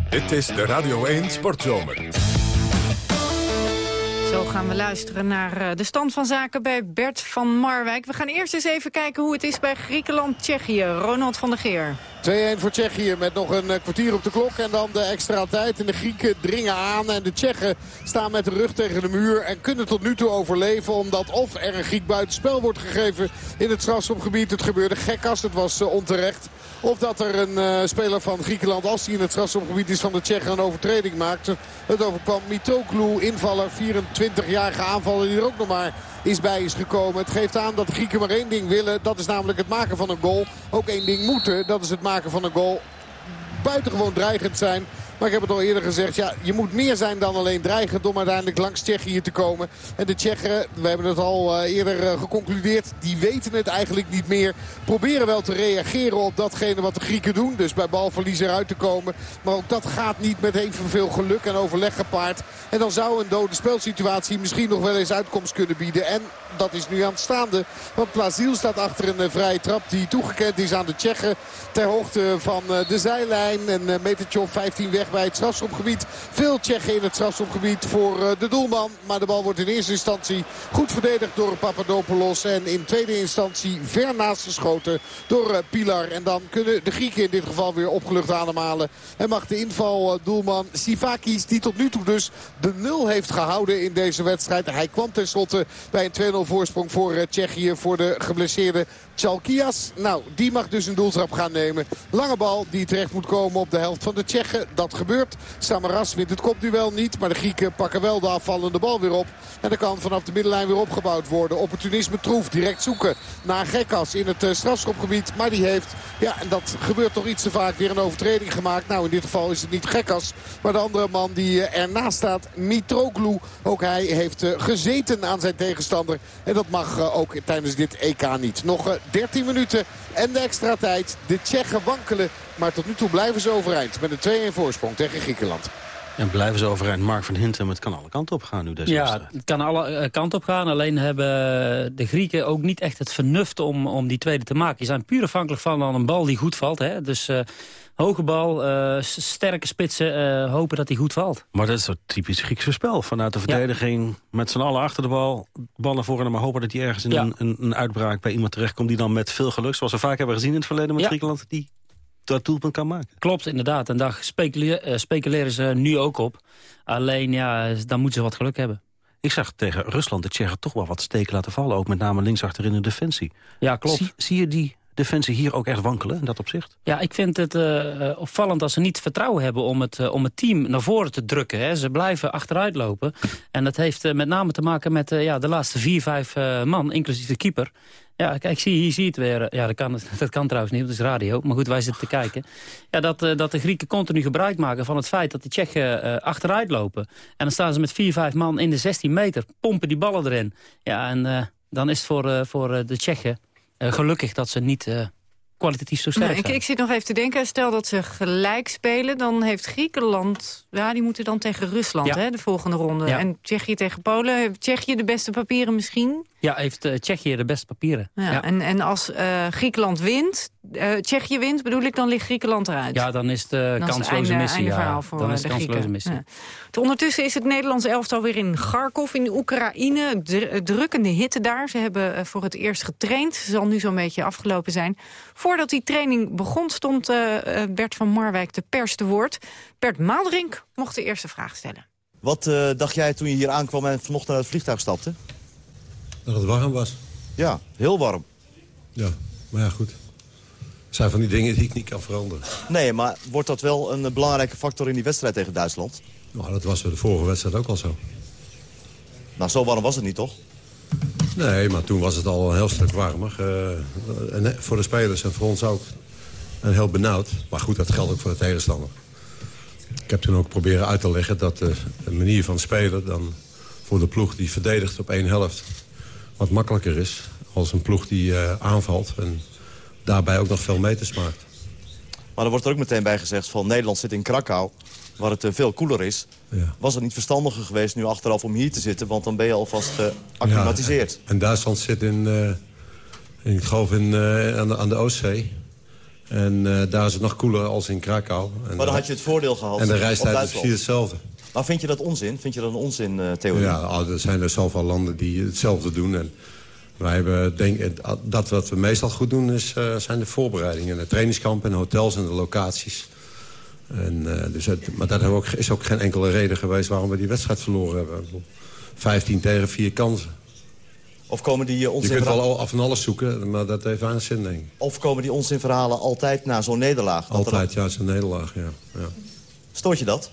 Dit is de Radio 1 Sportzomer. Zo gaan we luisteren naar eh, de stand van zaken bij Bert van Marwijk. We gaan eerst eens even kijken hoe het is bij Griekenland-Tsjechië. Ronald van der Geer. 2-1 voor Tsjechië met nog een eh, kwartier op de klok. En dan de extra tijd. En de Grieken dringen aan. En de Tsjechen staan met de rug tegen de muur. En kunnen tot nu toe overleven. Omdat of er een Griek buitenspel wordt gegeven in het strafschopgebied. Het gebeurde gek als het was eh, onterecht. Of dat er een eh, speler van Griekenland, als hij in het strafschopgebied is van de Tsjechen, een overtreding maakt. Het overkwam Mitoglu, invaller, 24-jarige aanvaller die er ook nog maar is bij is gekomen. Het geeft aan dat de Grieken maar één ding willen. Dat is namelijk het maken van een goal. Ook één ding moeten. Dat is het maken van een goal. Buitengewoon dreigend zijn. Maar ik heb het al eerder gezegd, ja, je moet meer zijn dan alleen dreigend om uiteindelijk langs Tsjechië te komen. En de Tsjechen, we hebben het al eh, eerder eh, geconcludeerd, die weten het eigenlijk niet meer. Proberen wel te reageren op datgene wat de Grieken doen. Dus bij balverlies eruit te komen. Maar ook dat gaat niet met evenveel geluk en overleg gepaard. En dan zou een dode spelsituatie misschien nog wel eens uitkomst kunnen bieden. En dat is nu aanstaande. Want Plaziel staat achter een eh, vrije trap die toegekend is aan de Tsjechen. Ter hoogte van eh, de zijlijn. En eh, metertje of 15 weg bij het strafschopgebied. Veel Tsjechen in het strafschopgebied voor de doelman. Maar de bal wordt in eerste instantie goed verdedigd door Papadopoulos. En in tweede instantie ver naast geschoten door Pilar. En dan kunnen de Grieken in dit geval weer opgelucht ademhalen. En mag de inval eh, doelman Sivakis, die tot nu toe dus de nul heeft gehouden in deze wedstrijd. Hij kwam tenslotte bij een 2-0 voorsprong voor eh, Tsjechië voor de geblesseerde Chalkias. Nou, die mag dus een doeltrap gaan nemen. Lange bal die terecht moet komen op de helft van de Tsjechen. Dat gebeurt. Samaras wint het kopduel niet. Maar de Grieken pakken wel de afvallende bal weer op. En er kan vanaf de middenlijn weer opgebouwd worden. Opportunisme troef. Direct zoeken naar Gekkas in het uh, strafschopgebied. Maar die heeft, ja en dat gebeurt toch iets te vaak, weer een overtreding gemaakt. Nou in dit geval is het niet Gekkas. Maar de andere man die uh, ernaast staat, Mitroglou. Ook hij heeft uh, gezeten aan zijn tegenstander. En dat mag ook tijdens dit EK niet. Nog 13 minuten en de extra tijd. De Tsjechen wankelen. Maar tot nu toe blijven ze overeind. Met een 2-1 voorsprong tegen Griekenland. En blijven ze overeind. Mark van Hintem, het kan alle kanten op gaan nu deze Ja, wedstrijd. het kan alle eh, kanten op gaan. Alleen hebben de Grieken ook niet echt het vernuft om, om die tweede te maken. Die zijn puur afhankelijk van een bal die goed valt. Hè? Dus eh, hoge bal, eh, sterke spitsen, eh, hopen dat die goed valt. Maar dat is zo typisch Griekse spel. Vanuit de verdediging met z'n allen achter de bal. Bal naar voren en maar hopen dat hij ergens in Ja. een, een, een uitbraak bij iemand terechtkomt... die dan met veel geluk, zoals we vaak hebben gezien in het verleden met Ja. Griekenland... die dat doelpunt kan maken. Klopt, inderdaad. En daar eh, speculeren ze nu ook op. Alleen, ja, dan moeten ze wat geluk hebben. Ik zag tegen Rusland de Tsjechen toch wel wat steken laten vallen. Ook met name linksachter in de defensie. Ja, klopt. Zie, zie je die defensie hier ook echt wankelen in dat opzicht? Ja, ik vind het eh, eh, opvallend dat ze niet vertrouwen hebben om het, eh, om het team naar voren te drukken. Hè. Ze blijven achteruit lopen. En dat heeft met name te maken met ja, de laatste vier, vijf man, inclusief de keeper. Ja, kijk, zie, hier zie je het weer. Ja, dat kan, dat kan trouwens niet, dat is radio. Maar goed, wij zitten te kijken. Ja, dat, dat de Grieken continu gebruik maken van het feit dat de Tsjechen eh, achteruit lopen. En dan staan ze met vier, vijf man in de 16 meter, pompen die ballen erin. Ja, en dan is het voor, voor de Tsjechen gelukkig dat ze niet eh, kwalitatief zo sterk Nou, ik, zijn. ik zit nog even te denken, stel dat ze gelijk spelen... dan heeft Griekenland, ja, die moeten dan tegen Rusland, Ja. hè, de volgende ronde. Ja. En Tsjechië tegen Polen. Heeft Tsjechië de beste papieren misschien? Ja, heeft eh, Tsjechië de beste papieren. Ja. Ja. En, en als eh, Griekenland wint, eh, Tsjechië wint, bedoel ik, dan ligt Griekenland eruit. Ja, dan is het kansloze einde- missie. einde ja. verhaal voor, dan is de kansloze missie. Ja. Ondertussen is het Nederlands elftal weer in Kharkov in Oekraïne. Dr- drukkende hitte daar. Ze hebben voor het eerst getraind. Ze zal nu zo'n beetje afgelopen zijn. Voordat die training begon stond Bert van Marwijk de pers te woord. Bert Maalderink mocht de eerste vraag stellen. Wat eh, dacht jij toen je hier aankwam en vanochtend uit het vliegtuig stapte? Dat het warm was. Ja, heel warm. Ja, maar ja, goed. Het zijn van die dingen die ik niet kan veranderen. Nee, maar wordt dat wel een eh, belangrijke factor in die wedstrijd tegen Duitsland? Nou, dat was bij de vorige wedstrijd ook al zo. Nou, zo warm was het niet, toch? Nee, maar toen was het al een heel stuk warmer. Eh, en voor de spelers en voor ons ook. En heel benauwd. Maar goed, dat geldt ook voor de tegenstander. Ik heb toen ook proberen uit te leggen dat de, manier van spelen... dan voor de ploeg die verdedigt op één helft... wat makkelijker is als een ploeg die eh, aanvalt... en daarbij ook nog veel meters maakt. Maar er wordt er ook meteen bij gezegd van Nederland zit in Krakau... waar het eh, veel koeler is. Ja. Was het niet verstandiger geweest nu achteraf om hier te zitten... want dan ben je alvast geacclimatiseerd. Ja, en Duitsland zit in, eh, in ik geloof in, aan, de, aan de Oostzee. En eh, daar is het nog koeler als in Krakau. En maar dan had je het voordeel gehad En de reistijd is precies hetzelfde. Maar vind je dat onzin? Vind je dat een onzin, eh, theorie? Ja, ah, er zijn er zoveel landen die hetzelfde doen. En wij hebben, denk, ik, dat wat we meestal goed doen is, eh, zijn de voorbereidingen. De trainingskampen en hotels en de locaties. En, eh, dus het, maar dat ook, is ook geen enkele reden geweest waarom we die wedstrijd verloren hebben. Ik bedoel, 15 tegen 4 kansen. Of komen die eh, Je kunt wel al- af en alles zoeken, maar dat heeft weinig zin, denk ik. Of komen die onzinverhalen altijd na zo'n nederlaag? Er Altijd juist een nederlaag, ja. ja. Stoort je dat?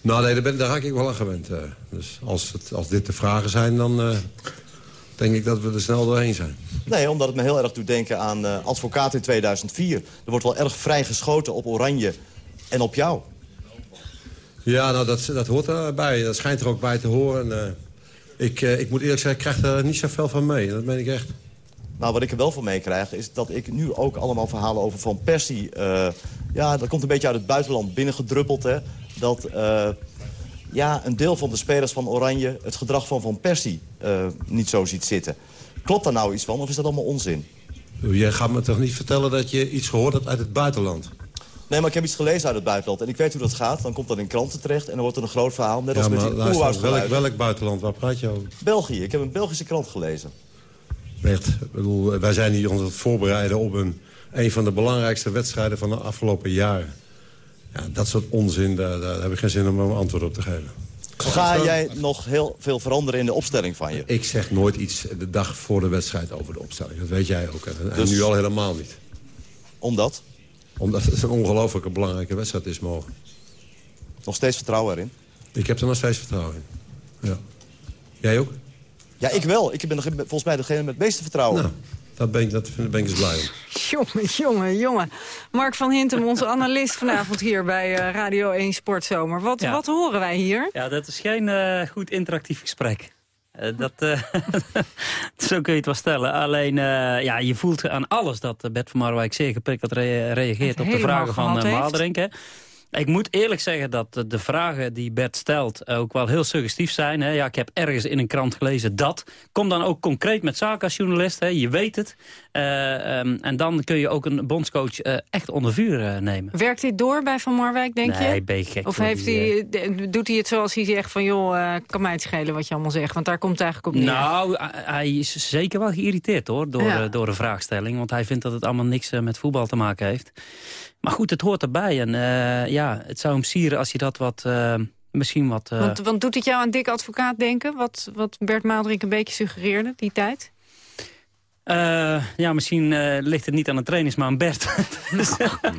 Nou, nee, daar, ben, daar raak ik wel aan gewend. eh. Dus als, het, als dit de vragen zijn, dan eh, denk ik dat we er snel doorheen zijn. Nee, omdat het me heel erg doet denken aan advocaat in 2004. Er wordt wel erg vrij geschoten op Oranje en op jou. Ja, nou, dat, dat hoort erbij. Dat schijnt er ook bij te horen. Ik, eh, ik moet eerlijk zeggen, ik krijg er niet zoveel van mee. Dat meen ik echt. Nou, wat ik er wel van meekrijg is dat ik nu ook allemaal verhalen over Van Persie... eh, ja, dat komt een beetje uit het buitenland binnengedruppeld, hè. Dat eh, ja, een deel van de spelers van Oranje het gedrag van Van Persie niet zo ziet zitten. Klopt daar nou iets van of is dat allemaal onzin? Jij gaat me toch niet vertellen dat je iets gehoord hebt uit het buitenland? Nee, maar ik heb iets gelezen uit het buitenland en ik weet hoe dat gaat. Dan komt dat in kranten terecht en dan wordt er een groot verhaal. Net als ja, met maar die welk, welk buitenland? Waar praat je over? België. Ik heb een Belgische krant gelezen. Bert, bedoel, wij zijn hier ons aan het voorbereiden op een, een van de belangrijkste wedstrijden van de afgelopen jaren. Ja, dat soort onzin, daar, daar heb ik geen zin om een antwoord op te geven. Ga jij nog heel veel veranderen in de opstelling van je? Ik zeg nooit iets de dag voor de wedstrijd over de opstelling. Dat weet jij ook. En, en Dus- nu al helemaal niet. Omdat? Omdat het een ongelooflijke belangrijke wedstrijd is morgen. Nog steeds vertrouwen erin? Ik heb er nog steeds vertrouwen in. Ja. Jij ook? Ja, ik wel. Ik ben volgens mij degene met het meeste vertrouwen. Nou, dat ben ik, dat ben ik dus blij om. Jongen, jongen, jongen. Mark van Hintem, onze analist vanavond hier bij eh, Radio 1 Sportzomer. Wat, Ja. wat horen wij hier? Ja, dat is geen eh, goed interactief gesprek. Eh, dat, eh, zo kun je het wel stellen. Alleen, eh, ja, je voelt aan alles dat Bert van Marwijk zeer geprikkeld re- reageert op de vragen van uh. Maalderink. Ik moet eerlijk zeggen dat de vragen die Bert stelt ook wel heel suggestief zijn. Hè. Ja, ik heb ergens in een krant gelezen dat. Kom dan ook concreet met zaken als journalist. Hè. Je weet het. Eh, ehm, en dan kun je ook een bondscoach eh, echt onder vuur eh, nemen. Werkt dit door bij Van Marwijk, denk je? Nee, ben je gek Of heeft die, hij, de- doet hij het zoals hij zegt van... joh, kan mij het schelen wat je allemaal zegt? Want daar komt het eigenlijk op neer. Nou, hij is zeker wel geïrriteerd hoor, door, Ja. door de vraagstelling. Want hij vindt dat het allemaal niks met voetbal te maken heeft. Maar goed, het hoort erbij. En eh, ja, het zou hem sieren als hij dat wat, eh, misschien wat... eh, Want, want doet het jou aan Dick Advocaat denken? Wat, wat Bert Maalderink een beetje suggereerde, die tijd? Eh, ja, misschien eh, ligt het niet aan de trainers, maar aan Bert. Dus,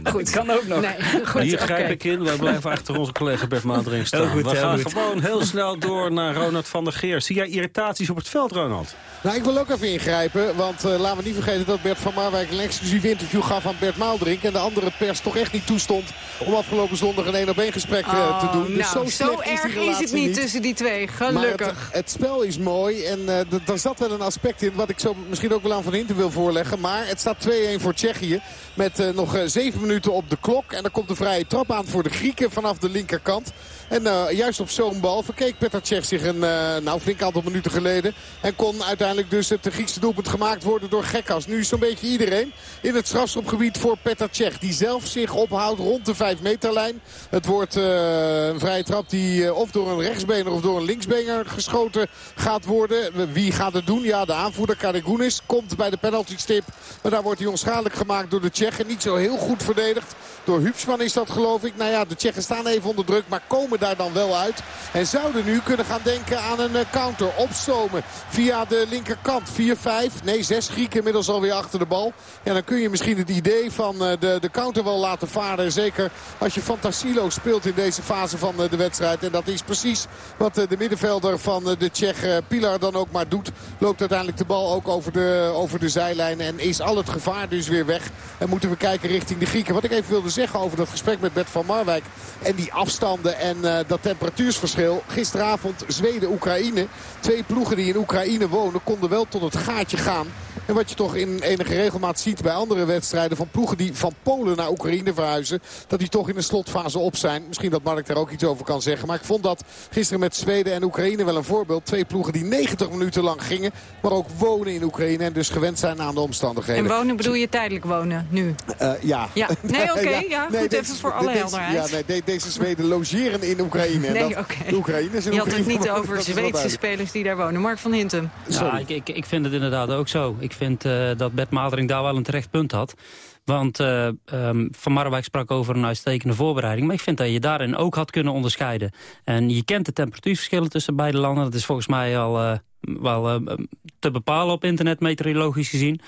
goed. kan ook nog. Nee, goed, Hier grijp ik in. Wij blijven achter onze collega Bert Maandering staan. Heel goed, We gaan goed. gewoon heel snel door naar Ronald van der Geer. Zie jij irritaties op het veld, Ronald? Nou, ik wil ook even ingrijpen. Want eh, laten we niet vergeten dat Bert van Marwijk een exclusief interview gaf aan Bert Maalderink. En de andere pers toch echt niet toestond om afgelopen zondag een 1 op 1 gesprek eh, te doen. Oh, Dus nou, zo, zo, slecht is, die erg is het niet tussen die twee. Maar het, Gelukkig. het spel is mooi en eh, daar zat wel een aspect in wat ik zo misschien ook wel aan Van Hinten wil voorleggen. Maar het staat 2-1 voor Tsjechië met eh, nog eh, zeven minuten op de klok. En dan komt de vrije trap aan voor de Grieken vanaf de linkerkant. En eh, juist op zo'n bal verkeek Petr Cech zich een eh, nou, flink aantal minuten geleden. En kon uiteindelijk dus het Griekse doelpunt gemaakt worden door Gekkas. Nu is zo'n beetje iedereen in het strafschopgebied voor Petr Cech. Die zelf zich ophoudt rond de 5 meterlijn. Het wordt eh, een vrije trap die of door een rechtsbener of door een linksbener geschoten gaat worden. Wie gaat het doen? Ja, de aanvoerder Karagounis komt bij de penaltystip. Maar daar wordt hij onschadelijk gemaakt door de Tsjechen. Niet zo heel goed verdedigd. Door Hupsman is dat geloof ik. Nou ja, de Tsjechen staan even onder druk, maar komen daar dan wel uit. En zouden nu kunnen gaan denken aan een eh, counter. Opstomen via de linkerkant. 4-5, nee 6 Grieken inmiddels alweer achter de bal. En dan kun je misschien het idee van eh, de, de counter wel laten varen. Zeker als je Fantasilo speelt in deze fase van eh, de wedstrijd. En dat is precies wat de middenvelder van de Tsjech Pilar dan ook maar doet. Loopt uiteindelijk de bal ook over de, over de zijlijn. En is al het gevaar dus weer weg. En moeten we kijken richting de Grieken. Wat ik even wilde zeggen over dat gesprek met Bert van Marwijk. En die afstanden en eh, dat temperatuursverschil. Gisteravond Zweden-Oekraïne. Twee ploegen die in Oekraïne wonen konden wel tot het gaatje gaan. En wat je toch in enige regelmaat ziet bij andere wedstrijden van ploegen die van Polen naar Oekraïne verhuizen. Dat die toch in de slotfase op zijn. Misschien dat Mark daar ook iets over kan zeggen. Maar ik vond dat gisteren met Zweden en Oekraïne wel een voorbeeld. Twee ploegen die 90 minuten lang gingen. Maar ook wonen in Oekraïne en dus gewend zijn aan de omstandigheden. En wonen bedoel je tijdelijk wonen, nu? Eh, ja. Ja, nee, oké, ja, goed, even voor alle deze- helderheid. Ja, nee, de- deze Zweden logeren in Oekraïne. Nee. De Oekraïners in Je had het Oekraïne, niet over is Zweedse spelers die daar wonen. Mark van Hintem. Ja, ik, ik, ik vind het inderdaad ook zo. Ik vind eh, dat Bert Maalderink daar wel een terecht punt had. Want eh, ehm, Van Marwijk sprak over een uitstekende voorbereiding. Maar ik vind dat je daarin ook had kunnen onderscheiden. En je kent de temperatuurverschillen tussen beide landen. Dat is volgens mij al eh, wel te bepalen op internet, meteorologisch gezien.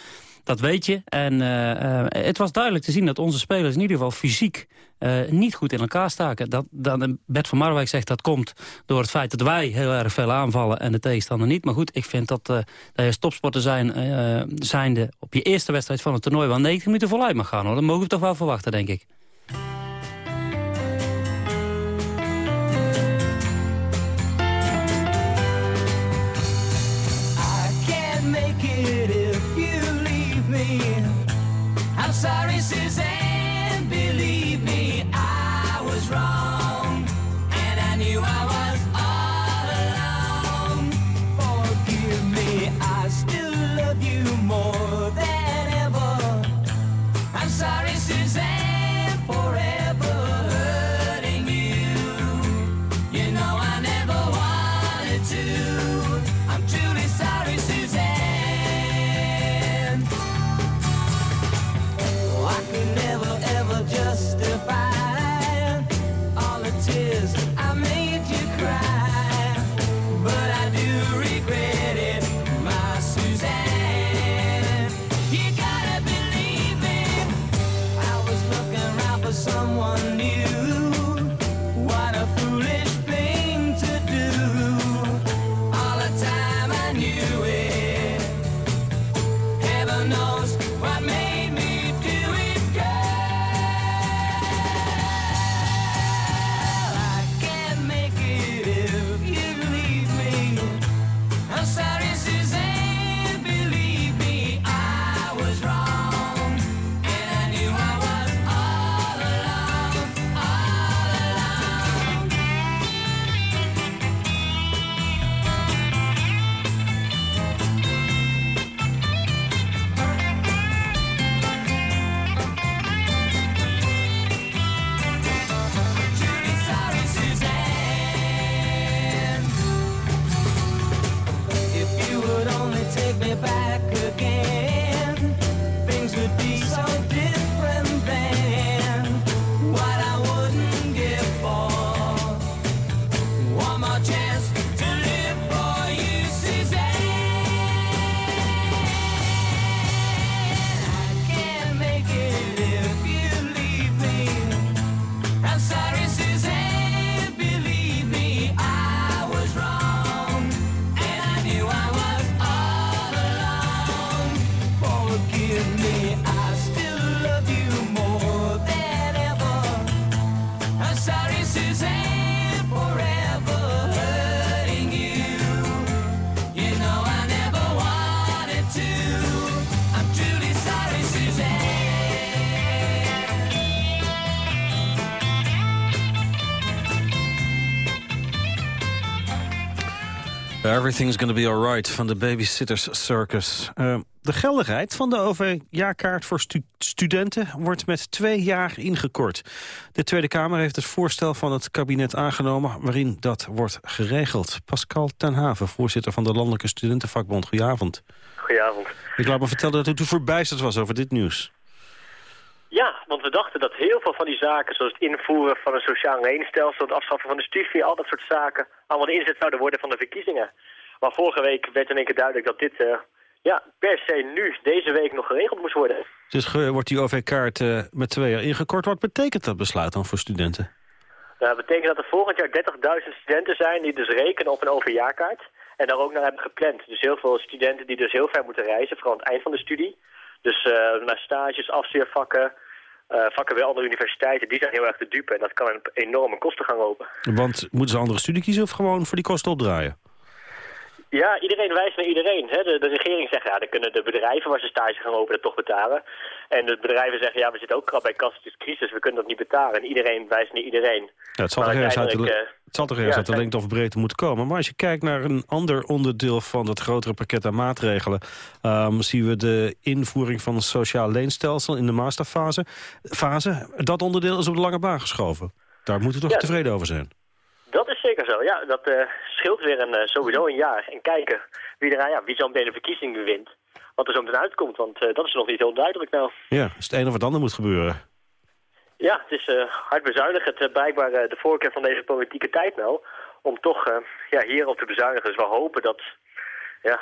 Dat weet je. En eh, eh, het was duidelijk te zien dat onze spelers in ieder geval fysiek eh, niet goed in elkaar staken. Dat, dat, Bert van Marwijk zegt dat komt door het feit dat wij heel erg veel aanvallen en de tegenstander niet. Maar goed, ik vind dat, eh dat je topsporter zijn, eh, zijnde op je eerste wedstrijd van het toernooi wel 90 minuten voluit mag gaan. Dat mogen we toch wel verwachten, denk ik. Sorry, Suzanne. Everything's gonna be alright van de Babysitters Circus. Uh, de geldigheid van de OV-jaarkaart voor stu studenten wordt met twee jaar ingekort. De Tweede Kamer heeft het voorstel van het kabinet aangenomen waarin dat wordt geregeld. Pascal Tenhaven, voorzitter van de Landelijke Studentenvakbond. Goedenavond. Goedenavond. Ik laat me vertellen dat u verbijsterd was over dit nieuws. Ja, want we dachten dat heel veel van die zaken, zoals het invoeren van een sociaal leenstelsel, het afschaffen van de studie, al dat soort zaken, allemaal de inzet zouden worden van de verkiezingen. Maar vorige week werd in één keer duidelijk dat dit uh, ja, per se nu, deze week, nog geregeld moest worden. Dus wordt die OV-kaart uh, met twee jaar ingekort. Wat betekent dat besluit dan voor studenten? Nou, dat betekent dat er volgend jaar 30.000 studenten zijn die dus rekenen op een OV-jaarkaart. En daar ook naar hebben gepland. Dus heel veel studenten die dus heel ver moeten reizen, vooral aan het eind van de studie. Dus uh, naar stages, afstudeervakken, uh, vakken bij andere universiteiten, die zijn heel erg te dupe. En dat kan een enorme kosten gaan lopen. Want moeten ze andere studie kiezen of gewoon voor die kosten opdraaien? Ja, iedereen wijst naar iedereen. Hè. De, de, regering zegt, ja, dan kunnen de bedrijven waar ze stage gaan lopen dat toch betalen. En de bedrijven zeggen, ja, we zitten ook krap bij kast, het is crisis, we kunnen dat niet betalen. En iedereen wijst naar iedereen. Ja, het zal toch ergens uit de, uh, het zal toch ergens ja, uit de lengte of breedte moeten komen. Maar als je kijkt naar een ander onderdeel van dat grotere pakket aan maatregelen... Um, zien we de invoering van een sociaal leenstelsel in de masterfase. Fase, dat onderdeel is op de lange baan geschoven. Daar moeten we toch ja, tevreden over zijn. Dat is zeker zo, ja. Dat uh, scheelt weer een, uh, sowieso een jaar. En kijken wie, er, ja, wie zo meteen de verkiezingen wint. Wat er zo meteen uitkomt, want uh, dat is nog niet heel duidelijk nou. Ja, is het een of het ander moet gebeuren. Ja, het is hard bezuinigen. Het blijkbaar de voorkeur van deze politieke tijd nou. Om toch ja, hierop te bezuinigen. Dus we hopen dat... Ja,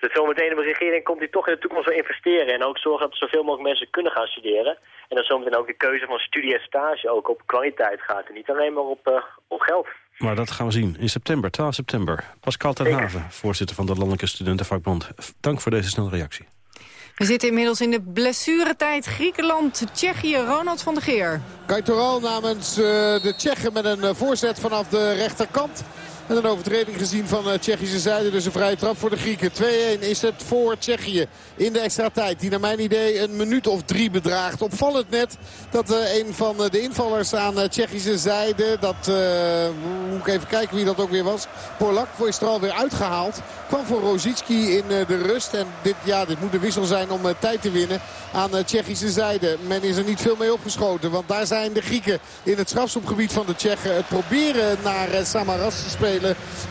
dat zometeen de regering komt die toch in de toekomst wil investeren. En ook zorgen dat er zoveel mogelijk mensen kunnen gaan studeren. En dat zometeen ook de keuze van studie en stage ook op kwaliteit gaat. En niet alleen maar op, uh, op geld. Maar dat gaan we zien in september, 12 september. Pascal ten Haven, voorzitter van de Landelijke Studentenvakbond. Dank voor deze snelle reactie. We zitten inmiddels in de blessuretijd. Griekenland, Tsjechië, Ronald van der Geer. Kajtoral namens uh, de Tsjechen met een uh, voorzet vanaf de rechterkant. En een overtreding gezien van uh, Tsjechische zijde. Dus een vrije trap voor de Grieken. 2-1 is het voor Tsjechië in de extra tijd. Die naar mijn idee een minuut of drie bedraagt. Opvallend net dat uh, een van uh, de invallers aan Tsjechische zijde. Dat moet ik even kijken wie dat ook weer was. Polak is er alweer uitgehaald. Kwam voor Rosicki in de rust. En dit, ja, dit moet de wissel zijn om tijd te winnen aan Tsjechische zijde. Men is er niet veel mee opgeschoten. Want daar zijn de Grieken in het strafschopgebied van de Tsjechen. Het proberen naar Samaras te spelen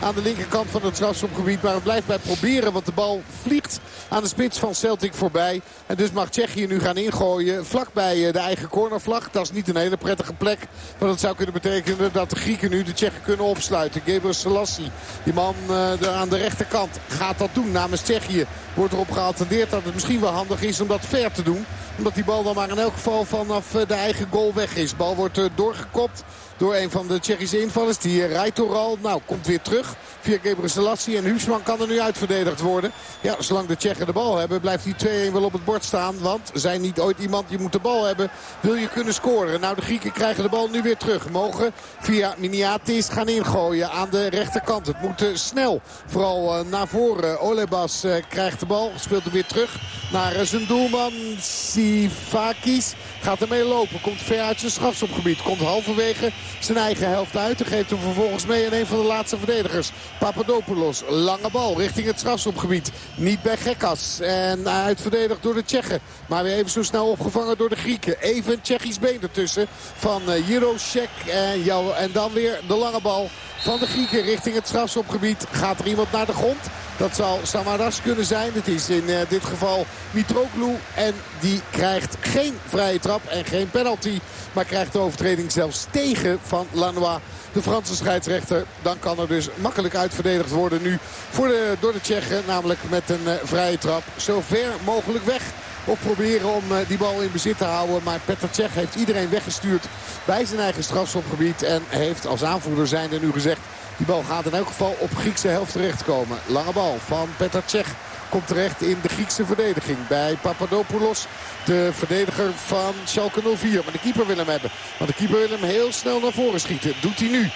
aan de linkerkant van het strafschopgebied. Maar het blijft bij proberen, want de bal vliegt aan de spits van Celtic voorbij. En dus mag Tsjechië nu gaan ingooien vlakbij de eigen cornervlag. Dat is niet een hele prettige plek. Want het zou kunnen betekenen dat de Grieken nu de Tsjechen kunnen opsluiten. Gabriel Selassie, die man uh, aan de rechterkant, gaat dat doen namens Tsjechië. Wordt erop geattendeerd dat het misschien wel handig is om dat ver te doen. Omdat die bal dan maar in elk geval vanaf de eigen goal weg is. Bal wordt doorgekopt door een van de Tsjechische invallers. Die rijdt door al. Nou, komt weer terug via Gebre Selassie. En Huusman kan er nu uitverdedigd worden. Ja, zolang de Tsjechen de bal hebben blijft die 2-1 wel op het bord staan. Want zijn niet ooit iemand, je moet de bal hebben, wil je kunnen scoren. Nou, de Grieken krijgen de bal nu weer terug. Mogen via Miniatis gaan ingooien aan de rechterkant. Het moet uh, snel. Vooral uh, naar voren. Olebas uh, krijgt de bal, speelt hem weer terug naar zijn doelman Sivakis. Gaat ermee lopen, komt ver uit zijn strafschopgebied. Komt halverwege zijn eigen helft uit. En geeft hem vervolgens mee aan een van de laatste verdedigers. Papadopoulos, lange bal richting het strafschopgebied. Niet bij Gekkas. En uitverdedigd door de Tsjechen. Maar weer even zo snel opgevangen door de Grieken. Even een Tsjechisch been ertussen van uh, Jirosek. En, en dan weer de lange bal van de Grieken richting het strafschopgebied. Gaat er iemand naar de grond? Dat zal Samaras kunnen zijn. Het is in uh, dit geval Mitroglou. En die krijgt geen vrije trap en geen penalty. Maar krijgt de overtreding zelfs tegen van Lanois. De Franse scheidsrechter. Dan kan er dus makkelijk uitverdedigd worden nu voor de, door de Tsjechen. Namelijk met een uh, vrije trap. Zo ver mogelijk weg. Of proberen om uh, die bal in bezit te houden. Maar Petr Cech heeft iedereen weggestuurd bij zijn eigen strafschopgebied. En heeft als aanvoerder zijnde nu gezegd... die bal gaat in elk geval op Griekse helft terechtkomen. Lange bal van Petr Cech komt terecht in de Griekse verdediging. Bij Papadopoulos, de verdediger van Schalke 04. Maar de keeper wil hem hebben. Want de keeper wil hem heel snel naar voren schieten. Doet hij nu.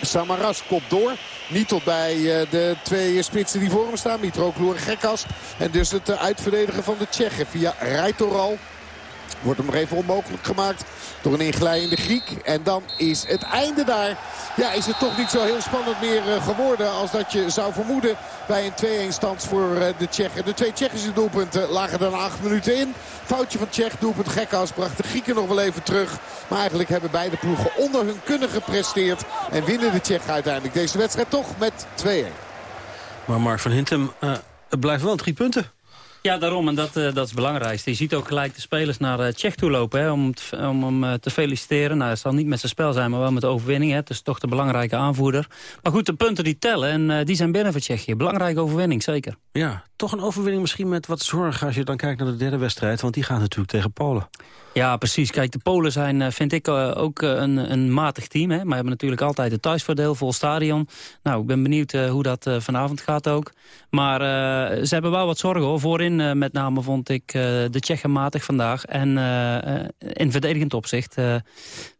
Samaras kopt door. Niet tot bij de twee spitsen die voor hem staan. Mitroglou en Gekkas. En dus het uitverdedigen van de Tsjechen via Rijtoral. Wordt hem nog even onmogelijk gemaakt door een inglijende Griek. En dan is het einde daar. Ja, is het toch niet zo heel spannend meer eh, geworden als dat je zou vermoeden bij een 2-1 stand voor eh, de Tsjechen. De twee Tsjechische doelpunten lagen na acht minuten in. Foutje van Tsjech, doelpunt Gekhuis bracht de Grieken nog wel even terug. Maar eigenlijk hebben beide ploegen onder hun kunnen gepresteerd. En winnen de Tsjechen uiteindelijk deze wedstrijd toch met 2-1. Maar Mark van Hintem, eh, het blijft wel drie punten. Ja, daarom. En dat, eh, dat is het belangrijkste. Je ziet ook gelijk de spelers naar uh, Tsjech toe lopen hè, om, om hem eh, te feliciteren. Nou, het zal niet met zijn spel zijn, maar wel met de overwinning. Hè. Het is toch de belangrijke aanvoerder. Maar goed, de punten die tellen en eh, die zijn binnen voor Tsjechië. Belangrijke overwinning, zeker. Ja, toch een overwinning misschien met wat zorg als je dan kijkt naar de derde wedstrijd. Want die gaat natuurlijk tegen Polen. Ja, precies. Kijk, de Polen zijn, eh, vind ik, eh, ook eh, een, een matig team. Hè? Maar hebben natuurlijk altijd het thuisvoordeel, vol stadion. Nou, ik ben benieuwd hoe dat vanavond gaat ook. Maar ze hebben wel wat zorgen hoor. Voorin met name vond ik de Tsjechen matig vandaag. En in verdedigend opzicht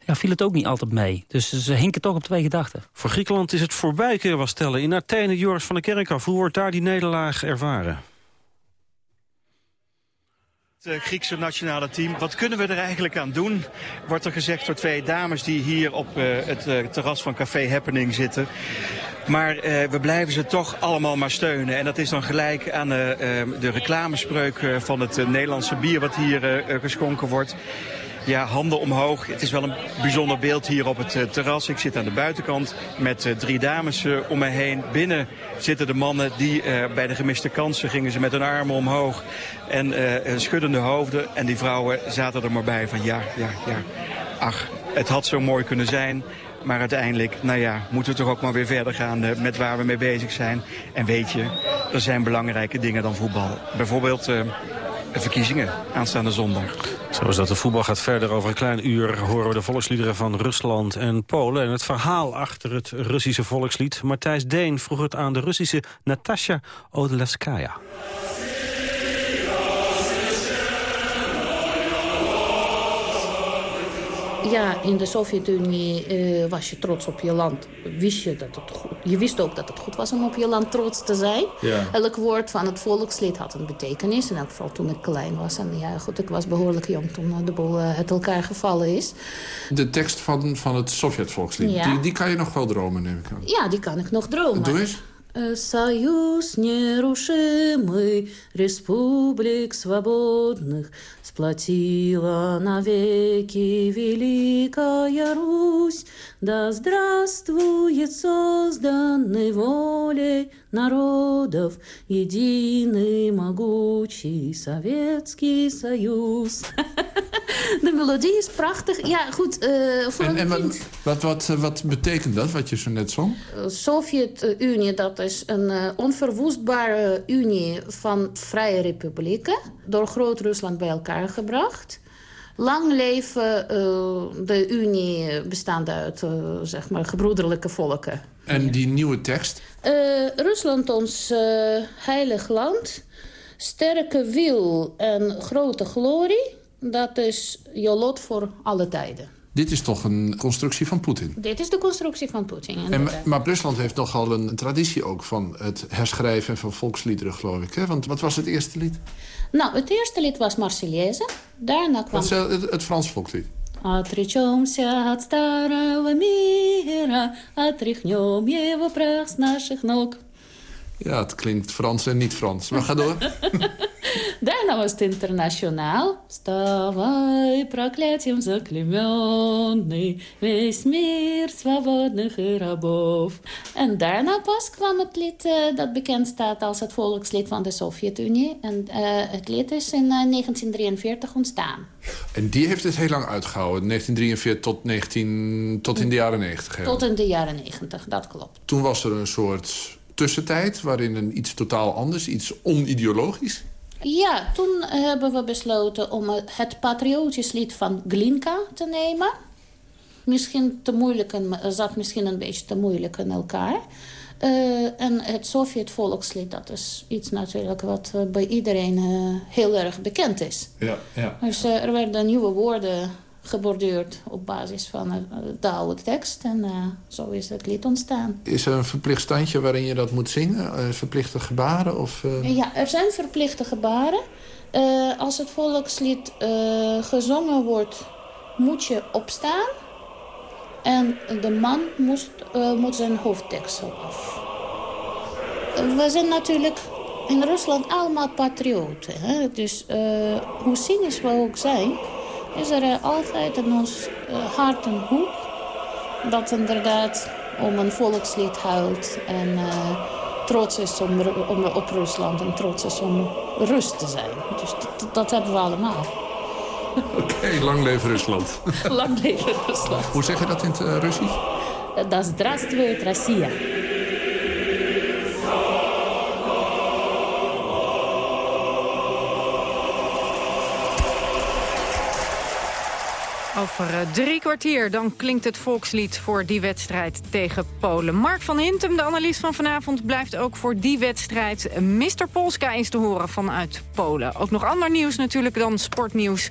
ja, viel het ook niet altijd mee. Dus ze hinken toch op twee gedachten. Voor Griekenland is het voorbij, kun je wel stellen. In Athene, Joris van der Kerkhoff, hoe wordt daar die nederlaag ervaren? Het eh, Griekse nationale team. Wat kunnen we er eigenlijk aan doen? Wordt er gezegd door twee dames die hier op eh, het eh, terras van Café Happening zitten. Maar eh, we blijven ze toch allemaal maar steunen. En dat is dan gelijk aan eh, eh, de reclamespreuk eh, van het Nederlandse bier wat hier geschonken wordt. Ja, handen omhoog. Het is wel een bijzonder beeld hier op het eh, terras. Ik zit aan de buitenkant met eh, drie dames eh, om me heen. Binnen zitten de mannen die bij de gemiste kansen gingen ze met hun armen omhoog. En schuddende hoofden. En die vrouwen zaten er maar bij van ja, ja, ja. Ach, het had zo mooi kunnen zijn. Maar uiteindelijk, nou ja, moeten we toch ook maar weer verder gaan met waar we mee bezig zijn. En weet je, er zijn belangrijke dingen dan voetbal. Bijvoorbeeld de verkiezingen aanstaande zondag. Zo is dat. De voetbal gaat verder. Over een klein uur horen we de volksliederen van Rusland en Polen. En het verhaal achter het Russische volkslied. Matthijs Deen vroeg het aan de Russische Natasja Odlevskaya. Ja, in de Sovjet-Unie eh, was je trots op je land. Wist je, dat het goed, je wist ook dat het goed was om op je land trots te zijn. Ja. Elk woord van het volkslied had een betekenis. In elk geval toen ik klein was. En ja, goed, ik was behoorlijk jong toen eh, de boel eh, uit elkaar gevallen is. De tekst van, van het Sovjet-volkslied, Ja. die, die kan je nog wel dromen, neem ik aan. Ja, die kan ik nog dromen. Doe eens. Союз нерушимый республик свободных Сплотила навеки Великая Русь. Да здравствует созданный волей народов Единый могучий Советский Союз. De melodie is prachtig. Ja, goed. eh, voor En, een en wat, kind. wat, wat, eh, wat betekent dat, wat je zo net zong? De Sovjet-Unie, dat is een eh, onverwoestbare unie van vrije republieken. Door Groot-Rusland bij elkaar gebracht. Lang leven eh, de Unie bestaande uit eh, zeg maar gebroederlijke volken. En die nieuwe tekst? Eh, Rusland, ons eh, heilig land. Sterke wil en grote glorie. Dat is je lot voor alle tijden. Dit is toch een constructie van Poetin? Dit is de constructie van Poetin. En, maar Rusland heeft nogal een traditie ook van het herschrijven van volksliederen, geloof ik. Hè? Want wat was het eerste lied? Nou, het eerste lied was Marseillaise. Daarna kwam... Dat is het, het Frans volkslied. Отречемся от старого мира, отряхнем его прах с наших ног. Ja, het klinkt Frans en niet Frans. Maar ga door. Daarna was het internationaal. Ставай проклятием заклеменный, весь мир свободных и рабов. En daarna pas kwam het lied eh, dat bekend staat als het volkslied van de Sovjet-Unie. En eh, het lied is in eh, 1943 ontstaan. En die heeft het heel lang uitgehouden. 1943 tot, 19, tot in de jaren 90. hè? Tot in de jaren 90, dat klopt. Toen was er een soort tussentijd waarin een iets totaal anders, iets onideologisch. Ja, toen hebben we besloten om het patriotisch lied van Glinka te nemen. Misschien te moeilijk, en- zat misschien een beetje te moeilijk in elkaar. Eh, en het Sovjet-volkslied, dat is iets natuurlijk wat eh, bij iedereen eh, heel erg bekend is. Ja, ja. Dus er werden nieuwe woorden geborduurd op basis van eh, de oude tekst. En eh, zo is het lied ontstaan. Is er een verplicht standje waarin je dat moet zingen? Eh, verplichte gebaren? Of, Ja, er zijn verplichte gebaren. Als het volkslied gezongen wordt, moet je opstaan. En de man moest, moet zijn hoofddeksel af. We zijn natuurlijk in Rusland allemaal patrioten. Hè? Dus hoe cynisch we ook zijn is er eh, altijd in ons eh, hart een hoek... dat inderdaad om een volkslied huilt... en eh, trots is om, Ru- om, op Rusland en trots is om rust te zijn. Dus dat, dat hebben we allemaal. Oké, lang leven Rusland. Lang leven Rusland. Hoe zeg je dat in het eh, Russisch? Dat здравствует Россия. Over eh, drie kwartier dan klinkt het volkslied voor die wedstrijd tegen Polen. Mark van Hintem, de analist van vanavond, blijft ook voor die wedstrijd. Mr. Polska is te horen vanuit Polen. Ook nog ander nieuws natuurlijk dan sportnieuws.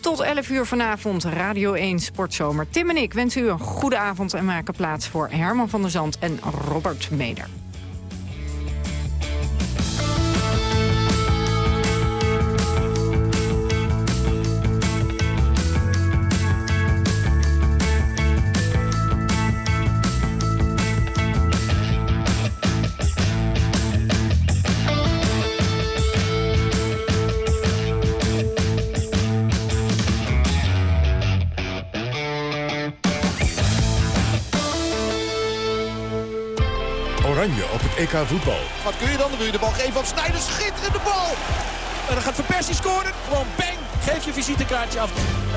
Tot 11 uur vanavond, Radio 1 Sportzomer. Tim en ik wensen u een goede avond en maken plaats voor Herman van der Zand en Robert Meder. EK voetbal. Wat kun je dan? Dan wil je de bal geven op Sneijder. Schitterende bal! En dan gaat Van Persie scoren. Gewoon bang! Geef je visitekaartje af.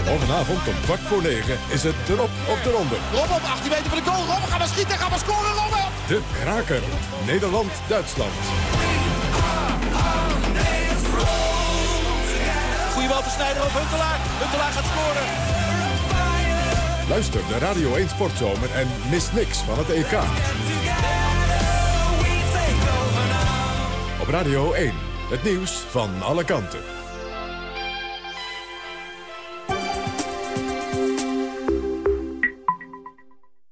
Morgenavond om kwart voor negen is het erop of eronder. Robben op 18 meter van de goal. Robben, gaan we schieten, gaan we scoren, Robben! De kraker. Nederland-Duitsland. Goeie bal van Sneijder op Huntelaar. Huntelaar gaat scoren. Luister de Radio 1 Sportzomer en mis niks van het EK. Radio 1. Het nieuws van alle kanten.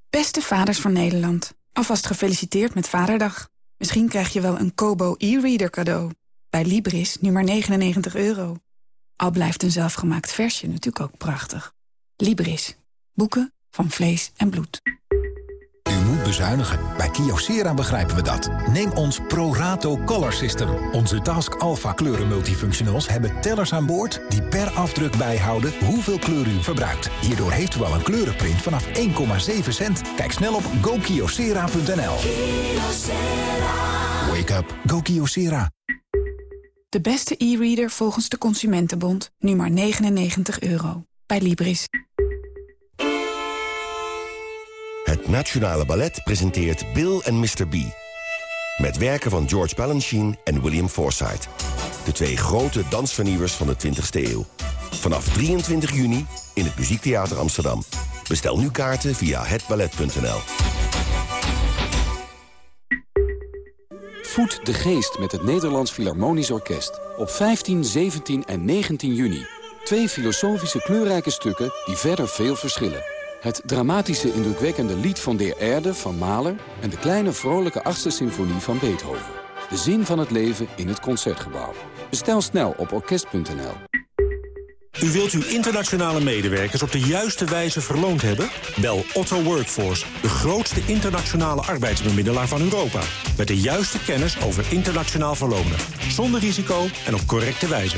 Beste vaders van Nederland, alvast gefeliciteerd met Vaderdag. Misschien krijg je wel een Kobo e-reader cadeau. Bij Libris nu maar 99 euro. Al blijft een zelfgemaakt versje natuurlijk ook prachtig. Libris. Boeken van vlees en bloed. Bezuinigen. Bij Kyocera begrijpen we dat. Neem ons ProRato Color System. Onze Task Alpha kleuren multifunctionals hebben tellers aan boord... die per afdruk bijhouden hoeveel kleur u verbruikt. Hierdoor heeft u al een kleurenprint vanaf 1,7 cent. Kijk snel op gokyocera.nl. Wake up. Go Kyocera. De beste e-reader volgens de Consumentenbond. Nu maar 99 euro. Bij Libris. Het Nationale Ballet presenteert Bill en Mr. B. Met werken van George Balanchine en William Forsythe. De twee grote dansvernieuwers van de 20e eeuw. Vanaf 23 juni in het Muziektheater Amsterdam. Bestel nu kaarten via hetballet.nl. Voed de geest met het Nederlands Philharmonisch Orkest. Op 15, 17 en 19 juni. Twee filosofische kleurrijke stukken die verder veel verschillen. Het dramatische indrukwekkende lied van Der Erde van Mahler... en de kleine vrolijke achtste symfonie van Beethoven. De zin van het leven in het Concertgebouw. Bestel snel op orkest.nl. U wilt uw internationale medewerkers op de juiste wijze verloond hebben? Bel Otto Workforce, de grootste internationale arbeidsbemiddelaar van Europa. Met de juiste kennis over internationaal verlonen. Zonder risico en op correcte wijze.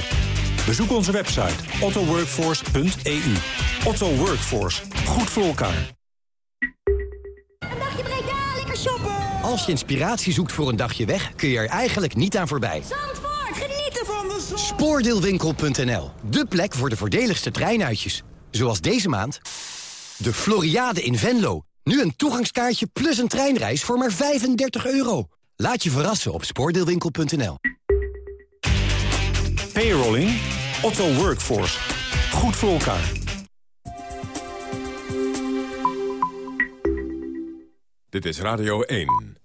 Bezoek onze website ottoworkforce.eu. Otto Workforce. Goed voor elkaar. Lekker shoppen! Als je inspiratie zoekt voor een dagje weg, kun je er eigenlijk niet aan voorbij. Zandvoort, genieten van de zon! Spoordeelwinkel.nl, de plek voor de voordeligste treinuitjes. Zoals deze maand de Floriade in Venlo. Nu een toegangskaartje plus een treinreis voor maar 35 euro. Laat je verrassen op spoordeelwinkel.nl. Payrolling. Otto Workforce. Goed voor elkaar. Dit is Radio 1.